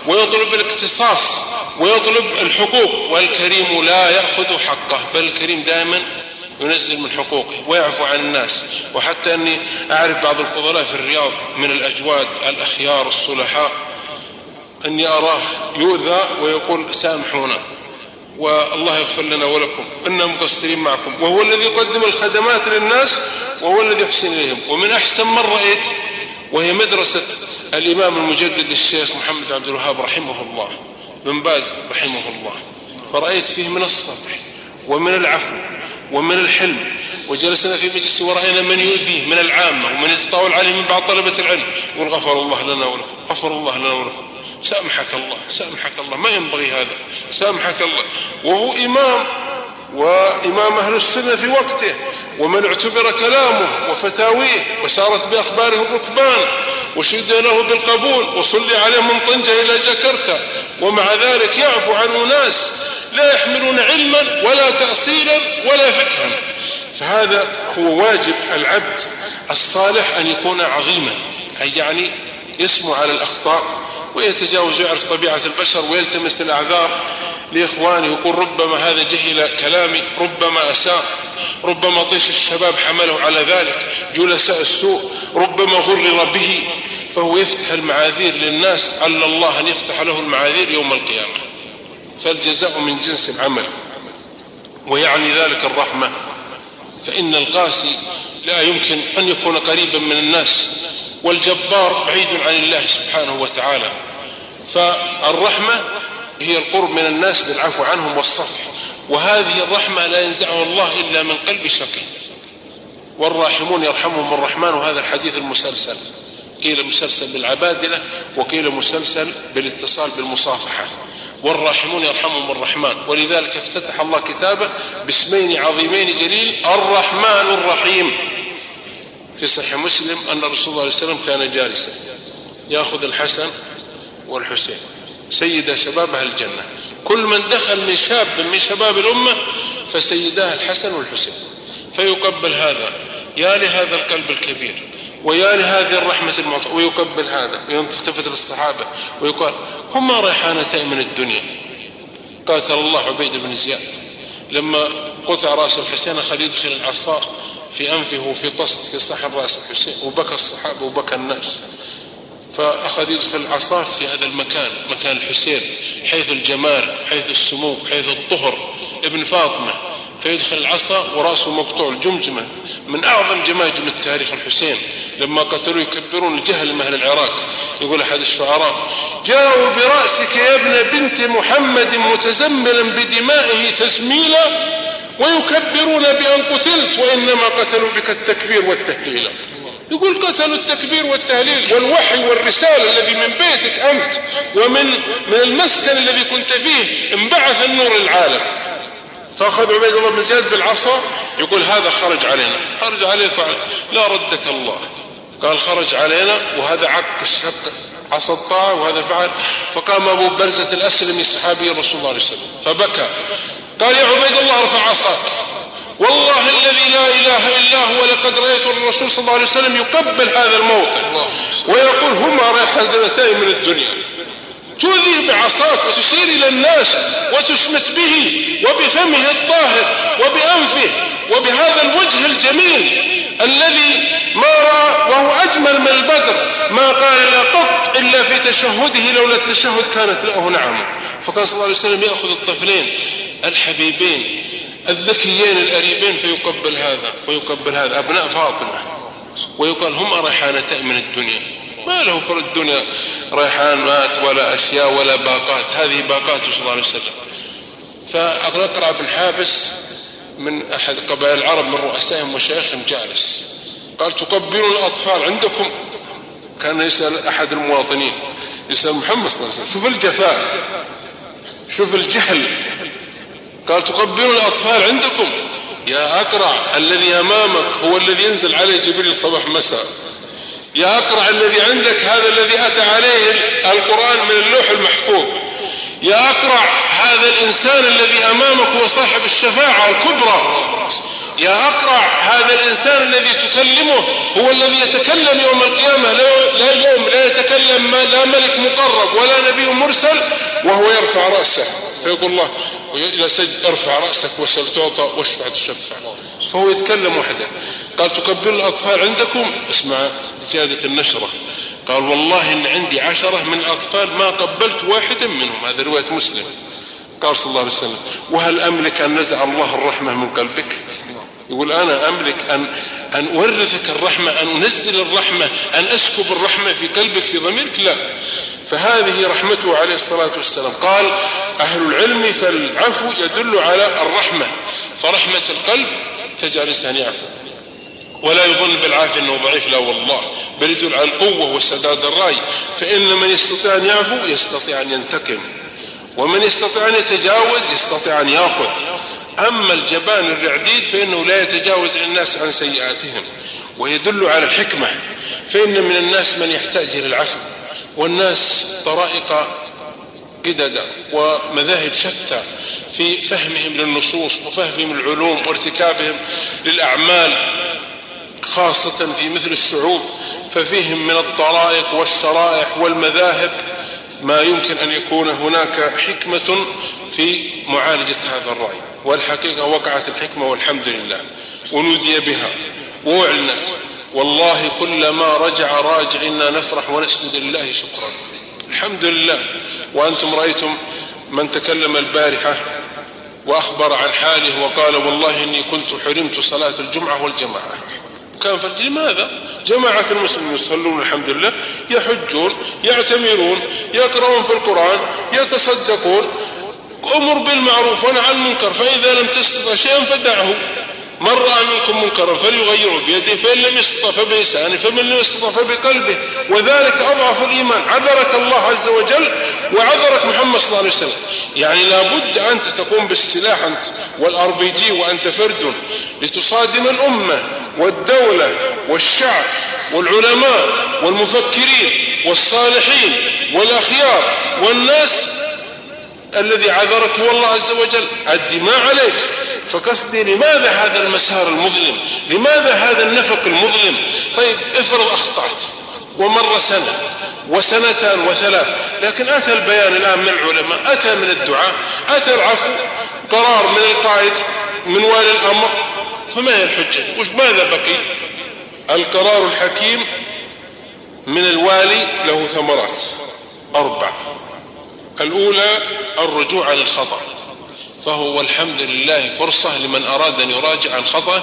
Speaker 2: ويطلب الاقتصاص ويطلب الحقوق. والكريم لا يأخذ حقه بل الكريم دائما ينزل من حقوقه ويعفو عن الناس. وحتى أني أعرف بعض الفضلاء في الرياض من الأجواد الأخيار الصلحاء. أني أراه يؤذى ويقول سامحونا والله يغفر لنا ولكم إنا مقصرين معكم وهو الذي يقدم الخدمات للناس وهو الذي يحسن إليهم ومن أحسن من رأيت وهي مدرسة الإمام المجدد الشيخ محمد عبد الوهاب رحمه الله بن باز رحمه الله فرأيت فيه من الصفح ومن العفو ومن الحلم وجلسنا في مجلس ورأينا من يؤذيه من العامة ومن يتطاول عليه من بعض طلبة العلم يقول غفر الله لنا ولكم غفر الله لنا ولكم. سامحك الله سامحك الله ما ينبغي هذا سامحك الله. وهو إمام وإمام أهل السنة في وقته ومن اعتبر كلامه وفتاويه وسارت بأخباره الركبان وشد له بالقبول وصلي عليه من طنجة إلى جاكرتا ومع ذلك يعفو عن أناس لا يحملون علما ولا تأصيلا ولا فقها. فهذا هو واجب العبد الصالح أن يكون عظيما أي يعني يسمو على الأخطاء ويتجاوز ويعرف طبيعة البشر ويلتمس الأعذار لإخوانه يقول ربما هذا جهل كلامي ربما أساء ربما طيش الشباب حمله على ذلك جلساء السوء ربما غرر به. فهو يفتح المعاذير للناس عل الله أن يفتح له المعاذير يوم القيامة. فالجزاء من جنس العمل ويعني ذلك الرحمة. فإن القاسي لا يمكن أن يكون قريبا من الناس والجبار بعيد عن الله سبحانه وتعالى. فالرحمة هي القرب من الناس بالعفو عنهم والصفح. وهذه الرحمة لا ينزعها الله إلا من قلب شقي. والراحمون يرحمهم الرحمن وهذا الحديث المسلسل. قيل مسلسل بالعبادلة وقيل مسلسل بالاتصال بالمصافحة. والراحمون يرحمهم الرحمن. ولذلك افتتح الله كتابه باسمين عظيمين جليل الرحمن الرحيم. في صحيح مسلم أن رسول الله صلى الله عليه وسلم كان جالسا. يأخذ الحسن والحسين. سيد شباب أهل الجنة. كل من دخل من شاب من شباب الأمة فسيداه الحسن والحسين. فيقبل هذا. يا لهذا القلب الكبير. ويا لهذه الرحمة المعطى ويقبل هذا. ويلتفت للصحابة ويقال هما ريحانتين من الدنيا. قاتل الله عبيد بن زياد. لما قطع رأس الحسين أخذ يدخل العصا في أنفه وفي طست في صحن رأس الحسين. وبكى الصحابة وبكى الناس. فأخذ يدخل العصا في هذا المكان مكان الحسين حيث الجمال حيث السمو حيث الطهر. ابن فاطمة فيدخل العصا وراسه مقطوع الجمجمة. من أعظم جماجم التاريخ الحسين. لما قتلوه يكبرون الجهل من أهل العراق. يقول أحد الشعراء جاءوا برأسك يا ابن بنت محمد متزملا بدمائه تزميلا ويكبرون بأن قتلت وإنما قتلوا بك التكبير والتهليل. يقول قتلوا التكبير والتهليل. والوحي والرسالة الذي من بيتك أنت ومن من المسكن الذي كنت فيه انبعث النور للعالم. فأخذ عبيد الله بن زياد بالعصا يقول هذا خرج علينا. خرج عليك وعلي. لا ردك الله. قال خرج علينا وهذا عق الشق عصى الطاعة وهذا فعل. فقام أبو برزة الأسلمي صحابي رسول الله عليه وسلم. فبكى. قال يا عبيد الله ارفع عصاك. والله الذي لا إله إلا هو لقد رأيت الرسول صلى الله عليه وسلم يقبل هذا الموطن ويقول هما ريحانتين من الدنيا. تؤذيه بعصاك وتشير إلى الناس وتشمت به وبفمه الطاهر وبأنفه وبهذا الوجه الجميل الذي ما رأى وهو أجمل من البدر. ما قال لا قط إلا في تشهده لولا التشهد كانت له نعمة. فكان صلى الله عليه وسلم يأخذ الطفلين الحبيبين الذكيين الأريبين فيقبل هذا ويقبل هذا. أبناء فاطمة. ويقال هم ريحانتين من الدنيا. ما له في الدنيا ريحانات ولا أشياء ولا باقات. هذه باقاته صلى الله عليه وسلم. فأقرأ بن حابس من أحد قبائل العرب من رؤسائهم وشيخهم جالس. قال تقبلون الأطفال عندكم؟ كان يسأل أحد المواطنين. يسأل محمد صلى الله عليه وسلم شوف الجفاء شوف الجهل. قال تقبلون الأطفال عندكم. يا أقرع الذي أمامك هو الذي ينزل عليه جبريل صباح مساء. يا أقرع الذي عندك هذا الذي أتى عليه القرآن من اللوح المحفوظ. يا أقرع هذا الإنسان الذي أمامك هو صاحب الشفاعة الكبرى. يا أقرع هذا الإنسان الذي تكلمه هو الذي يتكلم يوم القيامة. لا يوم لا يتكلم لا ملك مقرب ولا نبي مرسل. وهو يرفع رأسه فيقول الله إلى سجد ارفع رأسك وسل تعطى واشفع تشفع. فهو يتكلم وحده. قال تكبر الأطفال عندكم؟ اسمع زيادة النشرة. قال والله إن عندي عشرة من الأطفال ما قبلت واحدا منهم. هذا رواية مسلم. قال صلى الله عليه وسلم وهل أملك أن نزع الله الرحمة من قلبك؟ يقول أنا أملك أن أن أورثك الرحمة أن أنزل الرحمة أن أسكب الرحمة في قلبك في ضميرك لا. فهذه رحمته عليه الصلاة والسلام. قال أهل العلم فالعفو يدل على الرحمة. فرحمة القلب تجعل الإنسان يعفو. ولا يظن بالعافية أنه ضعيف لا والله. بل يدل على القوة والسداد الرأي. فإن من يستطيع أن يعفو يستطيع أن ينتقم. ومن يستطيع أن يتجاوز يستطيع أن يأخذ. أما الجبان الرعديد فإنه لا يتجاوز الناس عن سيئاتهم ويدل على الحكمة فإن من الناس من يحتاج إلى العفو والناس طرائق قددا ومذاهب شتى في فهمهم للنصوص وفهمهم العلوم وارتكابهم للأعمال خاصة في مثل الشعوب ففيهم من الطرائق والشرائح والمذاهب ما يمكن أن يكون هناك حكمة في معالجة هذا الرأي. والحقيقة وقعت الحكمة والحمد لله. ونودي بها. وأعلنت والله كلما رجع راجع إنا نفرح ونسجد لله شكرا. الحمد لله. وأنتم رأيتم من تكلم البارحة وأخبر عن حاله وقال والله إني كنت حرمت صلاة الجمعة والجماعة. كان لماذا؟ جماعة المسلمين يصلون الحمد لله يحجون يعتمرون يقرؤون في القرآن يتصدقون أمر بالمعروف ونهى عن المنكر فإذا لم تستطع شيئا فدعه. من رأى منكم منكرا فليغيره بيده فإن لم يستطع فبلسانه فمن لم يستطع فبقلبه. وذلك أضعف الإيمان. عذرك الله عز وجل وعذرك محمد صلى الله عليه وسلم. يعني لابد أنت تقوم بالسلاح أنت وال RPG وأنت فرد لتصادم الأمة والدولة والشعب والعلماء والمفكرين والصالحين والأخيار والناس الذي عذرك هو الله عز وجل. أدي ما عليك. فقصدي لماذا هذا المسار المظلم؟ لماذا هذا النفق المظلم؟ طيب افرض أخطأت ومر سنة وسنتان وثلاث لكن أتى البيان الآن من العلماء؟ أتى من الدعاء؟ أتى العفو؟ قرار من القائد؟ من والي الأمر؟ فما هي الحجة؟ وش ماذا بقي؟ القرار الحكيم من الوالي له ثمرات أربع. الأولى الرجوع عن الخطأ فهو الحمد لله فرصة لمن أراد أن يراجع عن خطأ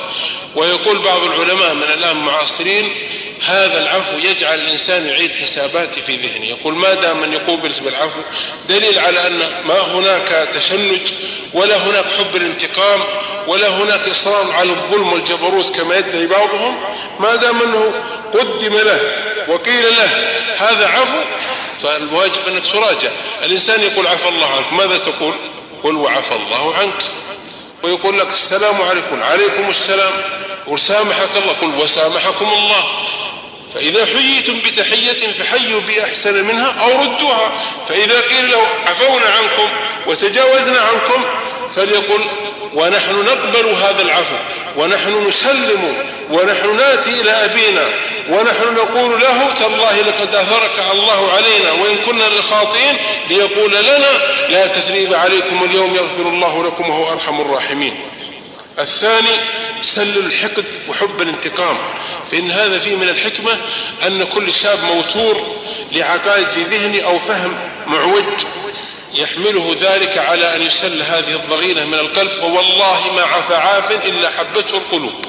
Speaker 2: ويقول بعض العلماء من الآن معاصرين هذا العفو يجعل الإنسان يعيد حساباته في ذهنه. يقول ما دام من يقوم بالعفو دليل على أن ما هناك تشنج ولا هناك حب الانتقام ولا هناك إصرار على الظلم والجبروت كما يدعي بعضهم ما دام أنه قدم له وقيل له هذا عفو فالواجب أنك تراجع. الإنسان يقول عفى الله عنك ماذا تقول؟ قل وعفى الله عنك. ويقول لك السلام عليكم. عليكم السلام. يقول سامحك الله. قل وسامحكم الله. فإذا حييتم بتحية فحيوا بأحسن منها أو ردوها. فإذا قيل له عفونا عنكم وتجاوزنا عنكم فليقل ونحن نقبل هذا العفو ونحن نسلم ونحن ناتي إلى أبينا. ونحن نقول له تالله لقد أثرك الله علينا وإن كنا لخاطئين ليقول لنا لا تثريب عليكم اليوم يغفر الله لكم وهو أرحم الراحمين. الثاني سل الحقد وحب الانتقام. فإن هذا فيه من الحكمة أن كل شاب موتور لعقائد في ذهنه أو فهم معوج يحمله ذلك على أن يسل هذه الضغينة من القلب فوالله ما عفى عاف إلا حبته القلوب.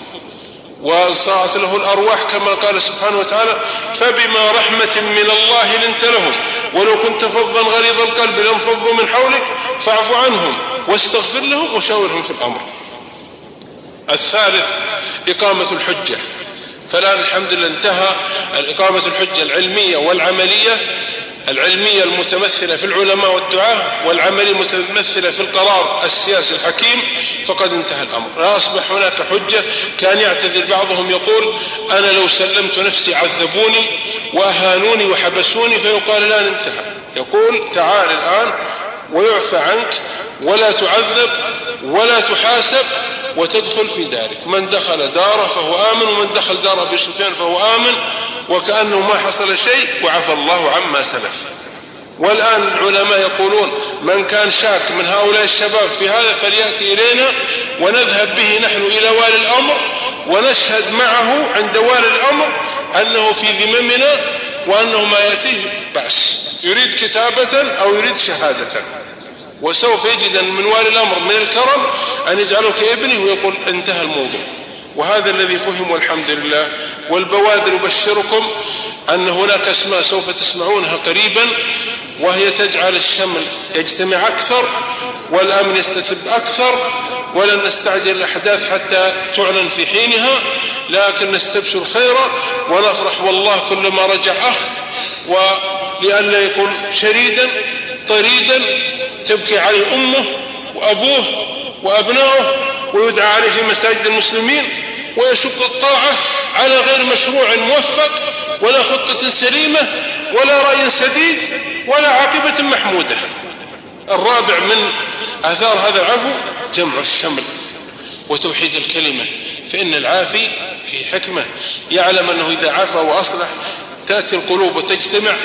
Speaker 2: وصارت له الأرواح كما قال سبحانه وتعالى فبما رحمة من الله لنت لهم. ولو كنت فظا غليظ القلب لانفضوا من حولك فاعف عنهم واستغفر لهم وشاورهم في الأمر. الثالث إقامة الحجة. فالآن الحمد لله انتهى. إقامة الحجة العلمية والعملية العلمية المتمثلة في العلماء والدعاة والعملية المتمثلة في القرار السياسي الحكيم فقد انتهى الأمر. لا أصبح هناك حجة كان يعتذر بعضهم يقول أنا لو سلمت نفسي عذبوني وأهانوني وحبسوني فيقال الآن انتهى. يقول تعال الآن ويعفى عنك ولا تعذب ولا تحاسب وتدخل في دارك. من دخل داره فهو آمن ومن دخل دار أبي سفيان فهو آمن وكأنه ما حصل شيء وعفى الله عما سلف. والآن العلماء يقولون من كان شاك من هؤلاء الشباب في هذا فليأتي إلينا ونذهب به نحن إلى والي الأمر ونشهد معه عند والي الأمر أنه في ذممنا وأنه ما يأتيه بأس. يريد كتابة أو يريد شهادة. وسوف يجد من والي الأمر من الكرم أن يجعله كابنه ويقول انتهى الموضوع. وهذا الذي فهم والحمد لله. والبوادر أبشركم أن هناك أسماء سوف تسمعونها قريبا وهي تجعل الشمل يجتمع أكثر والأمن يستتب أكثر ولن نستعجل الأحداث حتى تعلن في حينها لكن نستبشر خيرا ونفرح والله كلما رجع أخ ولئلا يكون شريدا طريدا تبكي عليه أمه وأبوه وأبنائه ويدعى عليه في مساجد المسلمين ويشق الطاعة على غير مشروع موفق ولا خطة سليمة ولا رأي سديد ولا عاقبة محمودة. الرابع من آثار هذا العفو جمع الشمل وتوحيد الكلمة فإن العافي في حكمة يعلم أنه إذا عفى وأصلح تأتي القلوب وتجتمع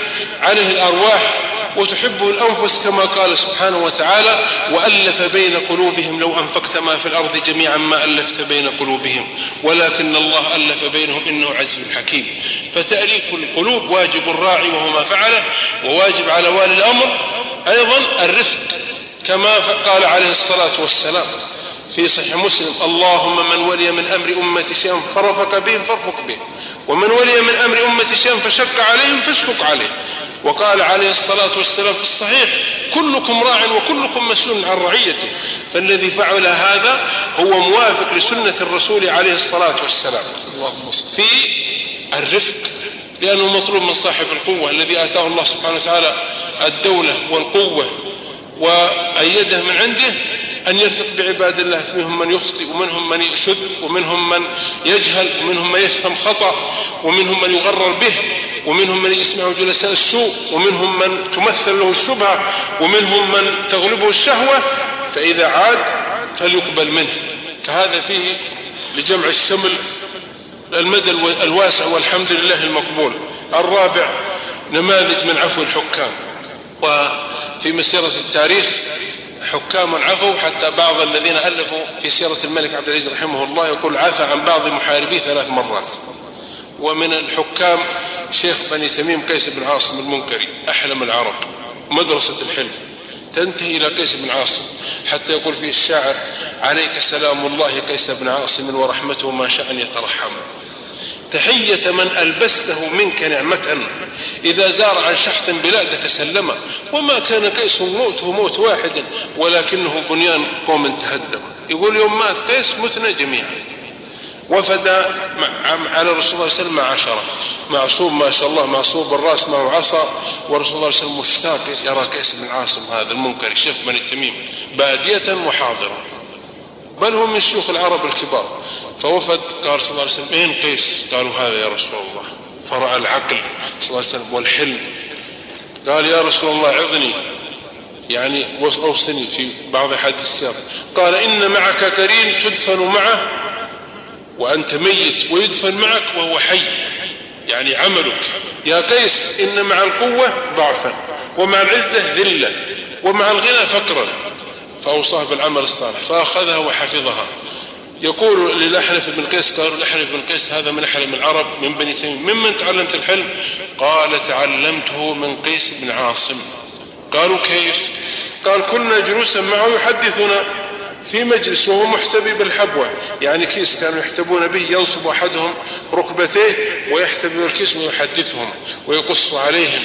Speaker 2: عليه الأرواح وتحبه الأنفس كما قال سبحانه وتعالى وألف بين قلوبهم لو أنفقت ما في الأرض جميعا ما ألفت بين قلوبهم ولكن الله ألف بينهم إنه عزيز حكيم. فتأليف القلوب واجب الراعي وهو ما فعله وواجب على والي الأمر أيضا الرفق كما قال عليه الصلاة والسلام. في صحيح مسلم اللهم من ولي من أمر أمة شيئا فرفق بهم فارفق به ومن ولي من أمر أمة شيئا فشق عليهم فاشقق عليه. وقال عليه الصلاة والسلام في الصحيح كلكم راع وكلكم مسؤول عن رعيته فالذي فعل هذا هو موافق لسنة الرسول عليه الصلاة والسلام. في الرفق لأنه مطلوب من صاحب القوة الذي آتاه الله سبحانه وتعالى الدولة والقوة وأيده من عنده أن يرفق بعباد الله منهم من يخطئ ومنهم من يشذ ومنهم من يجهل ومنهم من يفهم خطأ ومنهم من يغرر به ومنهم من يجلس معه جلساء السوء ومنهم من تمثل له الشبهة ومنهم من تغلبه الشهوة فإذا عاد فليقبل منه. فهذا فيه لجمع الشمل المدى الواسع والحمد لله المقبول. الرابع نماذج من عفو الحكام. وفي مسيرة التاريخ حكام عفوا حتى بعض الذين ألفوا في سيرة الملك عبد العزيز رحمه الله يقول عفى عن بعض محاربيه ثلاث مرات. ومن الحكام شيخ بني تميم قيس بن عاصم المنكري أحلم العرب مدرسة الحلم تنتهي إلى قيس بن عاصم حتى يقول فيه الشاعر عليك سلام الله قيس بن عاصم ورحمته ما شاء أن يترحم. تحية من ألبسته منك نعمة إذا زار عن شحط بلادك سلم وما كان قيس موته موت واحد ولكنه بنيان قوم تهدم. يقول يوم مات قيس متنا جميعا. وفد على الرسول صلى الله عليه وسلم عشرة. معصوم ما شاء الله معصوب الراس معه عصا. والرسول صلى الله عليه وسلم مشتاق يرى قيس بن عاصم هذا المنكر شيخ بني تميم بادية وحاضرة. بل هم من شيوخ العرب الكبار. فوفد قال صلى الله عليه وسلم اين قيس؟ قالوا هذا يا رسول الله. فرأى العقل صلى الله عليه وسلم والحلم. قال يا رسول الله عظني. يعني أوصني في بعض حديث السير قال إن معك كريم تدفن معه وأنت ميت ويدفن معك وهو حي. يعني عملك. يا قيس إن مع القوة ضعفا ومع العزة ذلة ومع الغنى فقرا. فأوصاه بالعمل الصالح فأخذها وحفظها. يقول للأحنف بن قيس قالوا الأحنف بن قيس هذا من أحلم العرب من بني تميم ممن تعلمت الحلم؟ قال تعلمته من قيس بن عاصم. قالوا كيف؟ قال كنا جلوسا معه يحدثنا في مجلس وهو محتبي بالحبوة. يعني كيس كانوا يحتبون به ينصب أحدهم ركبتيه ويحتبي الكيس ويحدثهم ويقص عليهم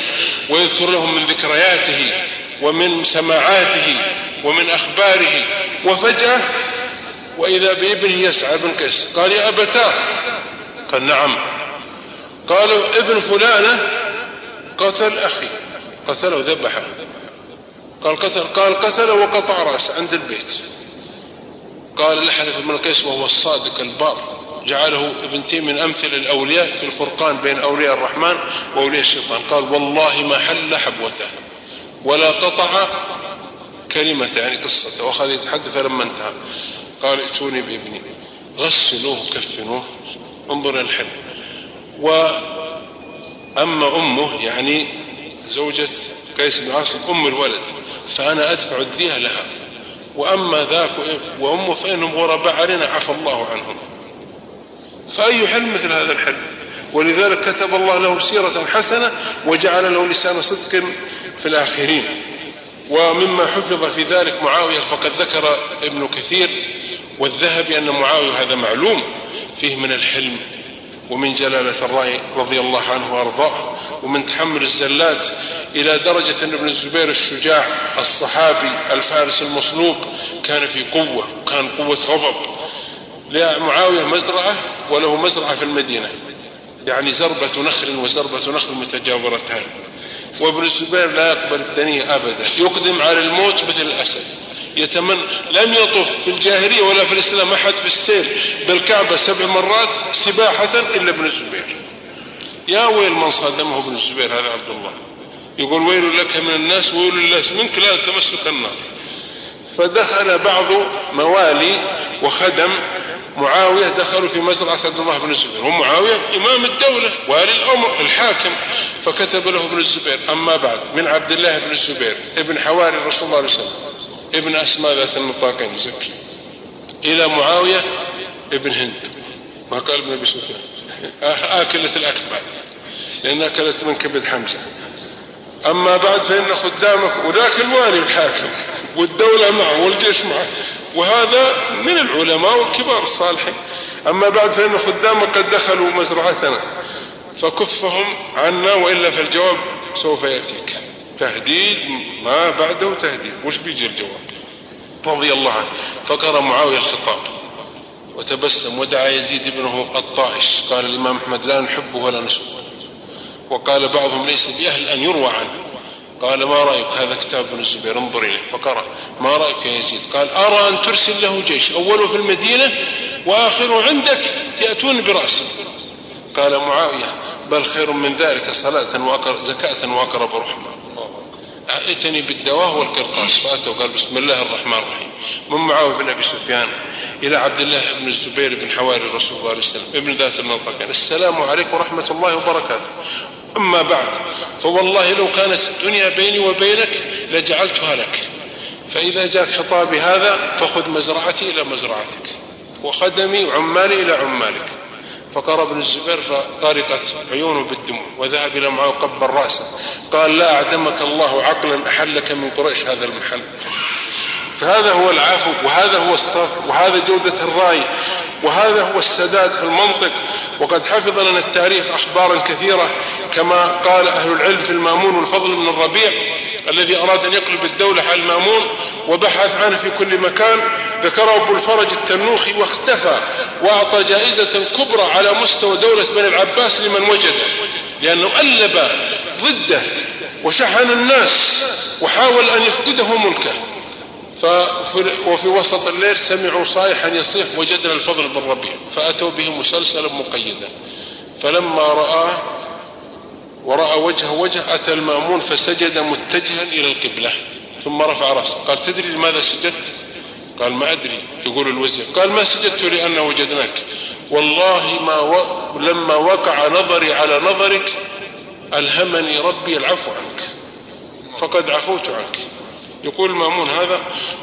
Speaker 2: ويذكر لهم من ذكرياته ومن سماعاته ومن أخباره. وفجأة وإذا بابنه يسعى بن قيس قال يا أبتاه. قال نعم. قالوا ابن فلانة قتل أخي. قتله ذبحه. قال قتل. قال قتله وقطع رأسه عند البيت. قال الحنف بن قيس وهو الصادق البار. جعله ابن تيم من أمثل الأولياء في الفرقان بين أولياء الرحمن وأولياء الشيطان. قال والله ما حل حبوته ولا قطع كلمة يعني قصته. وأخذ يتحدث لما انتهى. قال ائتوني بابني. غسلوه كفنوه انظر الحلم وأما أمه يعني زوجة قيس بن عاصم أم الولد فأنا أدفع الدية لها. وأما ذاك وأمه فإنهم غرباء علينا عفى الله عنهم. فأي حلم مثل هذا الحلم ولذلك كتب الله له سيرة حسنة وجعل له لسان صدق في الآخرين. ومما حفظ في ذلك معاوية فقد ذكر ابن كثير والذهبي أن معاوية هذا معلوم فيه من الحلم ومن جلالة الرأي رضي الله عنه وأرضاه ومن تحمل الزلات إلى درجة أن ابن الزبير الشجاع الصحابي الفارس المصلوب كان في قوة وكان قوة غضب. لمعاوية مزرعة وله مزرعة في المدينة يعني زربة نخل وزربة نخل متجاورتان. وابن الزبير لا يقبل الدنيا أبدا. يقدم على الموت مثل الأسد. يتمنى لم يطف في الجاهلية ولا في الإسلام أحد في السير بالكعبة سبع مرات سباحة إلا ابن الزبير. يا ويل من صادمه ابن الزبير هذا عبد الله. يقول ويل لك من الناس ويل لله منك لا تمسك النار. فدخل بعض موالي وخدم معاوية دخلوا في مزرعة عبد الله بن الزبير. هم معاوية إمام الدولة والي الأمر الحاكم. فكتب له ابن الزبير. أما بعد من عبد الله بن الزبير ابن حواري رسول الله عليه وسلم. ابن أسماء ذات النطاقين زكي. إلى معاوية ابن هند. ما قال ابن أبي سفيان. *laughs* آكلة الأكباد لأن أكلت من كبد حمزة. أما بعد فإن خدامك وذاك الوالي الحاكم والدولة معه والجيش معه وهذا من العلماء والكبار الصالحين. أما بعد فإن خدامك قد دخلوا مزرعتنا فكفهم عنا وإلا فالجواب سوف يأتيك. تهديد ما بعده تهديد. وش بيجي الجواب؟ رضي الله عنه. فقرأ معاوية الخطاب وتبسم ودعا يزيد ابنه الطائش قال الإمام أحمد لا نحبه ولا نسوه وقال بعضهم ليس بأهل أن يروى عنه. قال ما رأيك؟ هذا كتاب ابن الزبير انظر إليه. فقرأ. ما رأيك يا يزيد؟ قال أرى أن ترسل له جيش. أوله في المدينة وآخره عندك يأتون برأسه قال معاوية بل خير من ذلك صلاة وأقر زكاة وأقرب رحمة. ائتني بالدواء والقرطاس. فأتوا قال بسم الله الرحمن الرحيم. من معاوية بن أبي سفيان إلى عبد الله بن الزبير بن حواري الرسول صلى الله عليه وسلم. ابن ذات المنطقة. السلام عليكم ورحمة الله وبركاته. أما بعد فوالله لو كانت الدنيا بيني وبينك لجعلتها لك. فإذا جاء خطابي هذا فخذ مزرعتي إلى مزرعتك وخدمي وعمالي إلى عمالك. فقرأ ابن الزبير فترقرقت عيونه بالدموع وذهب إلى معاوية قبل رأسه. قال لا أعدمك الله عقلا أحلك من قريش هذا المحل. فهذا هو العفو وهذا هو الصفح وهذا جودة الرأي وهذا هو السداد في المنطق. وقد حفظ لنا التاريخ أخبارا كثيرة كما قال أهل العلم في المامون والفضل بن الربيع الذي أراد أن يقلب الدولة على المامون وبحث عنه في كل مكان ذكره أبو الفرج التنوخي واختفى. وأعطى جائزة كبرى على مستوى دولة بني العباس لمن وجده لأنه ألب ضده وشحن الناس وحاول أن يفقده ملكه. وفي وسط الليل سمعوا صائحا يصيح وجدنا الفضل بن ربيع فأتوا به مسلسلا مقيدا. فلما رآه ورأى وجهه وجه أتى المأمون فسجد متجها إلى القبلة ثم رفع رأسه. قال تدري لماذا سجدت؟ قال ما أدري يقول الوزير. قال ما سجدت لأن وجدناك. والله ما و... لما وقع نظري على نظرك ألهمني ربي العفو عنك. فقد عفوت عنك. يقول المامون هذا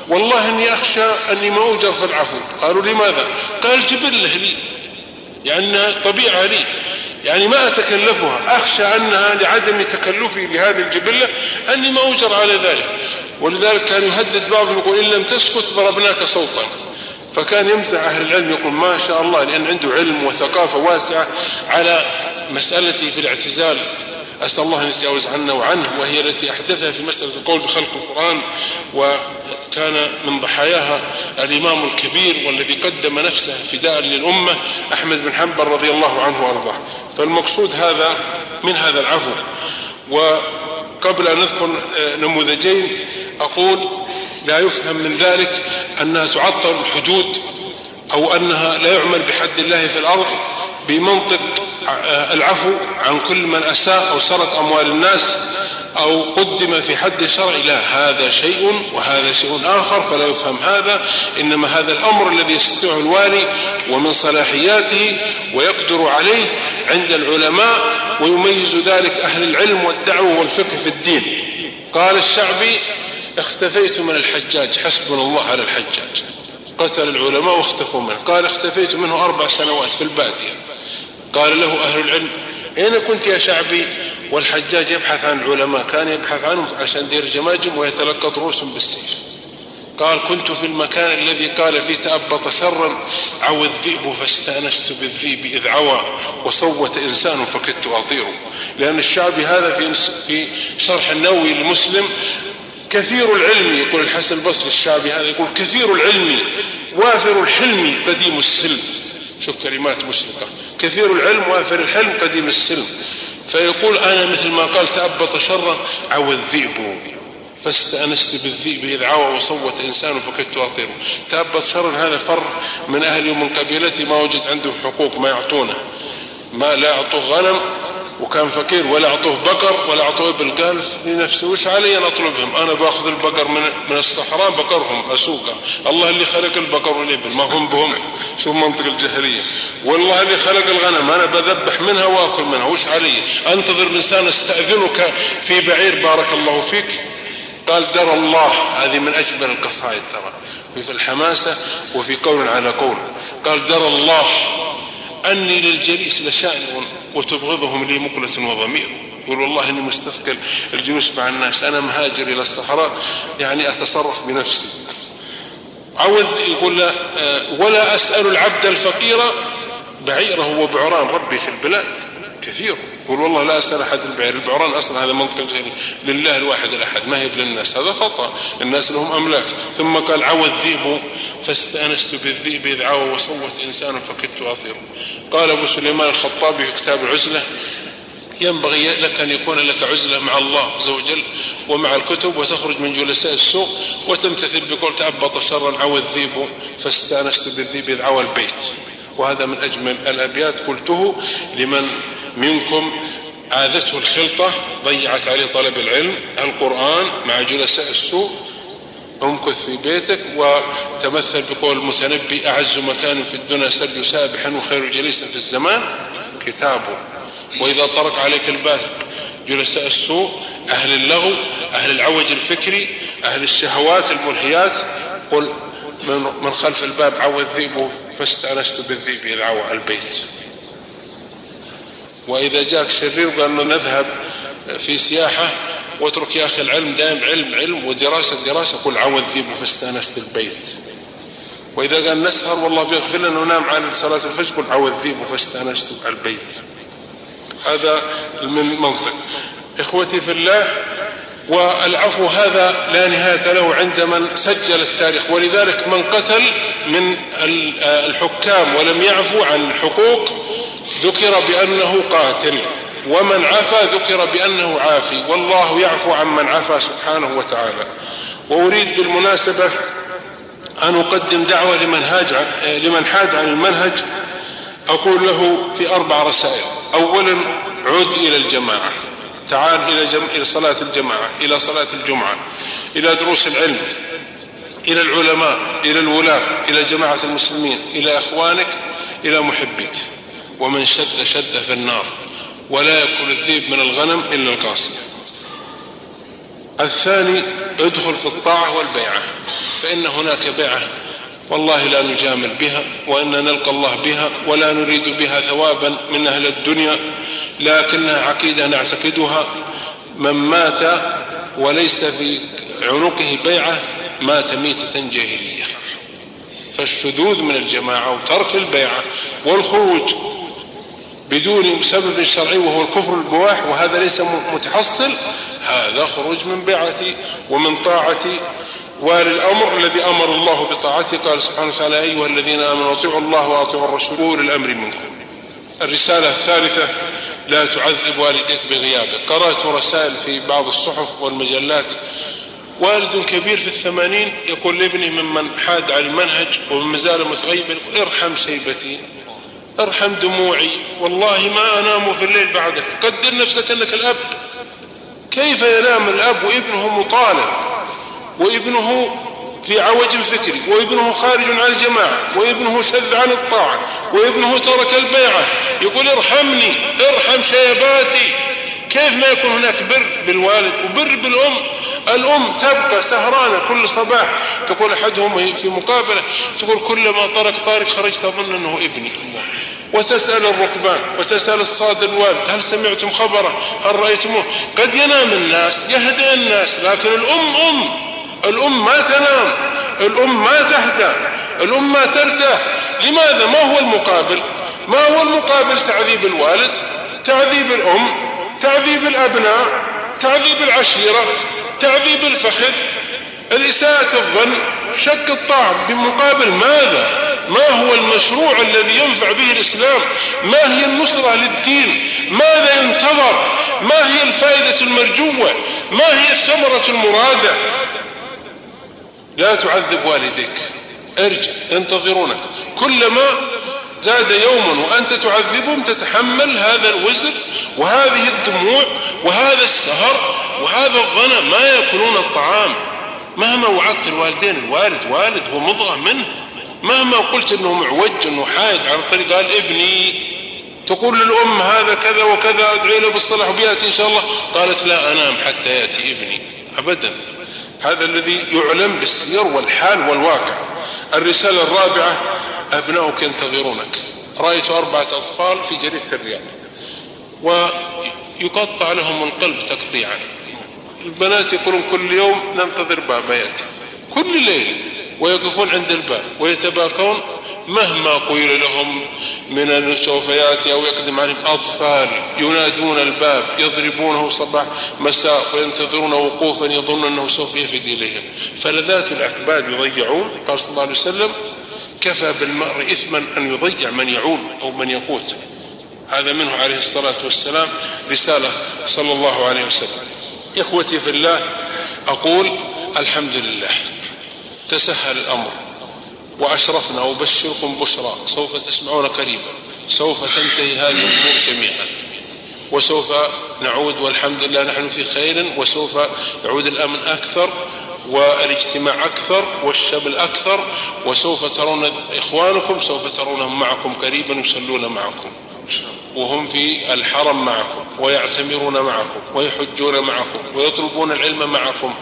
Speaker 2: والله إني أخشى أني ما أجر في العفو. قالوا لماذا؟ قال جبله لي. يعني طبيعة لي. يعني ما أتكلفها أخشى أنها لعدم تكلفي لهذه الجبلة أني ما أجر على ذلك. ولذلك كان يهدد بعضهم يقول إن لم تسكت ضربناك صوتا. فكان يمزح أهل العلم يقول ما شاء الله لأن عنده علم وثقافة واسعة على مسألتي في الاعتزال. أسأل الله أن يتجاوز عنا وعنه وهي التي أحدثها في مسألة القول بخلق القرآن وكان من ضحاياها الإمام الكبير والذي قدم نفسه فداء للأمة أحمد بن حنبل رضي الله عنه وأرضاه. فالمقصود هذا من هذا العفو. وقبل أن نذكر نموذجين أقول لا يفهم من ذلك أنها تعطل الحدود أو أنها لا يعمل بحد الله في الأرض بمنطق العفو عن كل من أساء أو سرق أموال الناس أو قدم في حد شرعي لا هذا شيء وهذا شيء آخر فلا يفهم هذا إنما هذا الأمر الذي يستطيع الوالي ومن صلاحياته ويقدر عليه عند العلماء ويميز ذلك أهل العلم والدعوة والفقه في الدين. قال الشعبي اختفيت من الحجاج حسبنا الله على الحجاج. قتل العلماء واختفوا منه. قال اختفيت منه أربع سنوات في البادية. قال له أهل العلم أين كنت يا شعبي؟ والحجاج يبحث عن العلماء كان يبحث عنهم عشان دير جماجم ويتلقط رؤوسهم بالسيف. قال كنت في المكان الذي قال فيه تأبط شرا عوى الذئب فاستأنست بالذئب إذ عوى وصوت إنسان فكدت أطير لأن الشعبي هذا في في شرح النووي لمسلم كثير العلم يقول الحسن البصري الشعبي هذا يقول كثير العلم وافر الحلم قديم السلم. شوف كلمات مشرقة كثير العلم وافر الحلم قديم السلم فيقول أنا مثل ما قال تأبط شرا عوى الذئب. فاستأنست بالذئب إذ عوى وصوت إنسان فكدت أطيره. تأبط شرا هذا فر من أهلي ومن قبيلتي ما وجد عنده حقوق ما يعطونه. ما لا يعطوه غنم وكان فقير ولا أعطوه بقر ولا أعطوه ابل قال لنفسه وش علي أن أطلبهم؟ أنا باخذ البقر من من الصحراء بقرهم أسوقه. الله اللي خلق البقر والإبل ما هم بهم. شوف منطق الجاهلية. والله اللي خلق الغنم أنا بذبح منها وآكل منها. وش علي؟ أنتظر انسان أستأذنك في بعير بارك الله فيك. قال درى الله. هذه من أجمل القصائد ترى. في الحماسة وفي قول على قول. قال درى الله أني للجليس لشأن وتبغضهم لي مقلة وضمير. يقول والله إني مستثقل الجلوس مع الناس. أنا مهاجر إلى الصحراء يعني أتصرف بنفسي. عوذ يقول لا ولا أسأل العبد الفقير بعيره وبعران ربي في البلاد. كثير. يقول والله لا أسأل أحد البعير. البعران أصلا هذا منطق لله الواحد الأحد ما هي للناس هذا خطأ. الناس لهم أملاك. ثم قال عوى الذيب فاستأنست بالذئب إذ عوى وصوت إنسان فكدت أطير. قال أبو سليمان الخطابي في كتاب العزلة ينبغي لك أن يكون لك عزلة مع الله عز وجل ومع الكتب وتخرج من جلساء السوق وتمتثل بقول تعبط شرا عوى الذيب فاستأنست بالذئب إذ عوى البيت. وهذا من أجمل الأبيات قلته لمن منكم آذته الخلطة ضيعت عليه طلب العلم القرآن مع جلساء السوء امكث في بيتك وتمثل بقول المتنبي أعز مكان في الدنيا سرج سابحا وخير جليس في الزمان. كتابه وإذا طرق عليك الباب جلساء السوء أهل اللغو أهل العوج الفكري أهل الشهوات الملهيات قل من خلف الباب عوى الذئب فاستأنست بالذئب عوى البيت. وإذا جاك شرير قال له نذهب في سياحة واترك يا أخي العلم دائم علم علم ودراسة دراسة. قل عوى الذئب فاستأنست البيت. وإذا قال نسهر والله بيغفر لنا ونام عن صلاة الفجر قل عوى الذئب فاستأنست البيت. هذا من منطق. إخوتي في الله والعفو هذا لا نهاية له عند من سجل التاريخ. ولذلك من قتل من الحكام ولم يعفو عن الحقوق ذكر بأنه قاتل ومن عفا ذكر بأنه عافي والله يعفو عن من عفا سبحانه وتعالى. وأريد بالمناسبة أن أقدم دعوة لمن, هاج لمن حاد عن المنهج. أقول له في أربع رسائل. أولا عد إلى الجماعة. تعال إلى, جم... إلى صلاة الجماعة إلى صلاة الجمعة إلى دروس العلم إلى العلماء إلى الولاة إلى جماعة المسلمين إلى أخوانك إلى محبك ومن شد شد في النار. ولا يكون الذيب من الغنم إلا القاصية الثاني ادخل في الطاعة والبيعة. فإن هناك بيعة والله لا نجامل بها وإن نلقى الله بها ولا نريد بها ثوابا من أهل الدنيا لكنها عقيدة نعتقدها من مات وليس في عنقه بيعة مات ميتة جاهلية. فالشذوذ من الجماعة وترك البيعة والخروج بدون سبب شرعي وهو الكفر البواح وهذا ليس متحصل هذا خروج من بيعتي ومن طاعتي والي الامر الذي أمر الله بطاعته قال سبحانه وتعالى أيها الذين آمنوا أطيعوا الله وأطيعوا الرسول أولي الأمر منكم. الرسالة الثالثة لا تعذب والديك بغيابك، قرأت رسائل في بعض الصحف والمجلات. والد كبير في الثمانين يقول لابنه ممن حاد على المنهج وما زال متغيبا ارحم سيبتي ارحم دموعي. والله ما أنام في الليل بعدك. قدر نفسك أنك الأب. كيف ينام الأب وابنه مطالب؟ وابنه في عوج فكري وابنه خارج عن الجماعة وابنه شذ عن الطاعة وابنه ترك البيعة. يقول ارحمني ارحم شيباتي. كيف ما يكون هناك بر بالوالد وبر بالأم؟ الأم تبقى سهرانة كل صباح. تقول أحدهم في مقابلة تقول كلما طرق طارق خرج تظن أنه ابني. وتسأل الركبان وتسأل الصاد الوالد هل سمعتم خبره؟ هل رأيتموه؟ قد ينام الناس يهدى الناس لكن الأم أم. الأم ما تنام الأم ما تهدى الأم ما ترتاح لماذا؟ ما هو المقابل؟ ما هو المقابل تعذيب الوالد تعذيب الأم تعذيب الأبناء تعذيب العشيرة تعذيب الفخذ؟ الإساءة الظن شك الطعم بمقابل ماذا؟ ما هو المشروع الذي ينفع به الإسلام؟ ما هي النصرة للدين؟ ماذا ينتظر؟ ما هي الفائدة المرجوة؟ ما هي الثمرة المرادة؟ لا تعذب والديك ارجع ينتظرونك كلما زاد يوما وأنت تعذبهم تتحمل هذا الوزر وهذه الدموع وهذا السهر وهذا الظن ما يأكلون الطعام. مهما وعدت الوالدين الوالد والد هو مضغة منه. مهما قلت إنه معوج إنه حايد عن طريق قال ابني تقول للأم هذا كذا وكذا أدعي له بالصلاح وبيأتي إن شاء الله. قالت لا أنام حتى يأتي ابني. أبدا. هذا الذي يعلم بالسير والحال والواقع. الرسالة الرابعة أبناؤك ينتظرونك. رأيت أربعة أطفال في جريدة الرياض. ويقطع لهم القلب تقطيعا. البنات يقولون كل يوم ننتظر بابا يأتي. كل ليل. ويقفون عند الباب. ويتباكون مهما قيل لهم من سوف يأتي أو يقدم عليهم أطفال ينادون الباب يضربونه صباح مساء وينتظرون وقوفا يظن أنه سوف يفد إليهم. فلذات الأكباد يضيعون قال صلى الله عليه وسلم كفى بالمرء إثما أن يضيع من يعول أو من يقوت. هذا منه عليه الصلاة والسلام رسالة صلى الله عليه وسلم. إخوتي في الله أقول الحمد لله تسهل الأمر. وأشرفنا وبشركم بشرى سوف تسمعون قريبا سوف تنتهي هذه الأمور جميعا. وسوف نعود والحمد لله نحن في خير وسوف يعود الأمن أكثر والاجتماع أكثر والشمل أكثر وسوف ترون إخوانكم سوف ترونهم معكم قريبا يصلون معكم. وهم في الحرم معكم ويعتمرون معكم ويحجون معكم ويطلبون العلم معكم.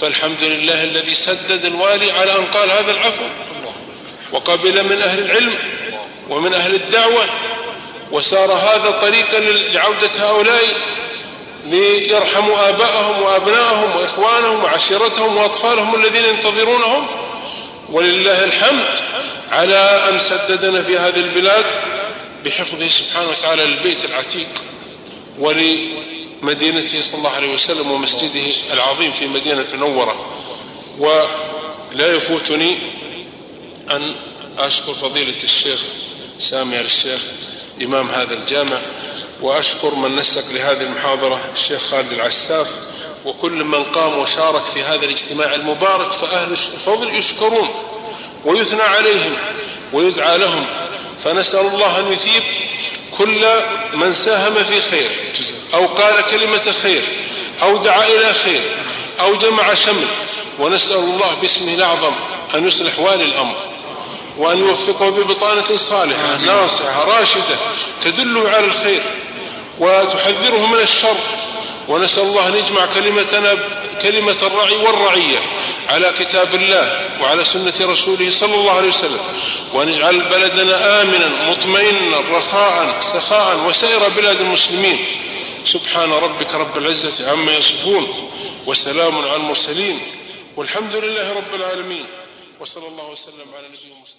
Speaker 2: فالحمد لله الذي سدد الوالي على أن قال هذا العفو. وقبل من أهل العلم ومن أهل الدعوة وسار هذا طريقا لعودة هؤلاء ليرحموا آباءهم وأبنائهم وإخوانهم وعشيرتهم وأطفالهم الذين ينتظرونهم. ولله الحمد على أن سددنا في هذه البلاد بحفظه سبحانه وتعالى للبيت العتيق ولمدينته صلى الله عليه وسلم ومسجده العظيم في مدينة المنورة. ولا يفوتني أن أشكر فضيلة الشيخ سامي الشيخ إمام هذا الجامع وأشكر من نسق لهذه المحاضرة الشيخ خالد العساف وكل من قام وشارك في هذا الاجتماع المبارك فأهل الفضل يشكرون ويثنى عليهم ويدعى لهم فنسأل الله أن يثيب كل من ساهم في خير أو قال كلمة خير أو دعا إلى خير أو جمع شمل ونسأل الله باسمه الأعظم أن يصلح والي الأمر. وأن يوفقه ببطانة صالحة ناصحة راشدة تدله على الخير وتحذره من الشر. ونسأل الله أن يجمع كلمتنا كلمة الرعي والرعية على كتاب الله وعلى سنة رسوله صلى الله عليه وسلم. وأن يجعل بلدنا آمنا مطمئنا رخاء سخاء وسائر بلاد المسلمين. سبحان ربك رب العزة عما يصفون وسلام على المرسلين. والحمد لله رب العالمين. وصلى الله وسلم على نبينا المصطفى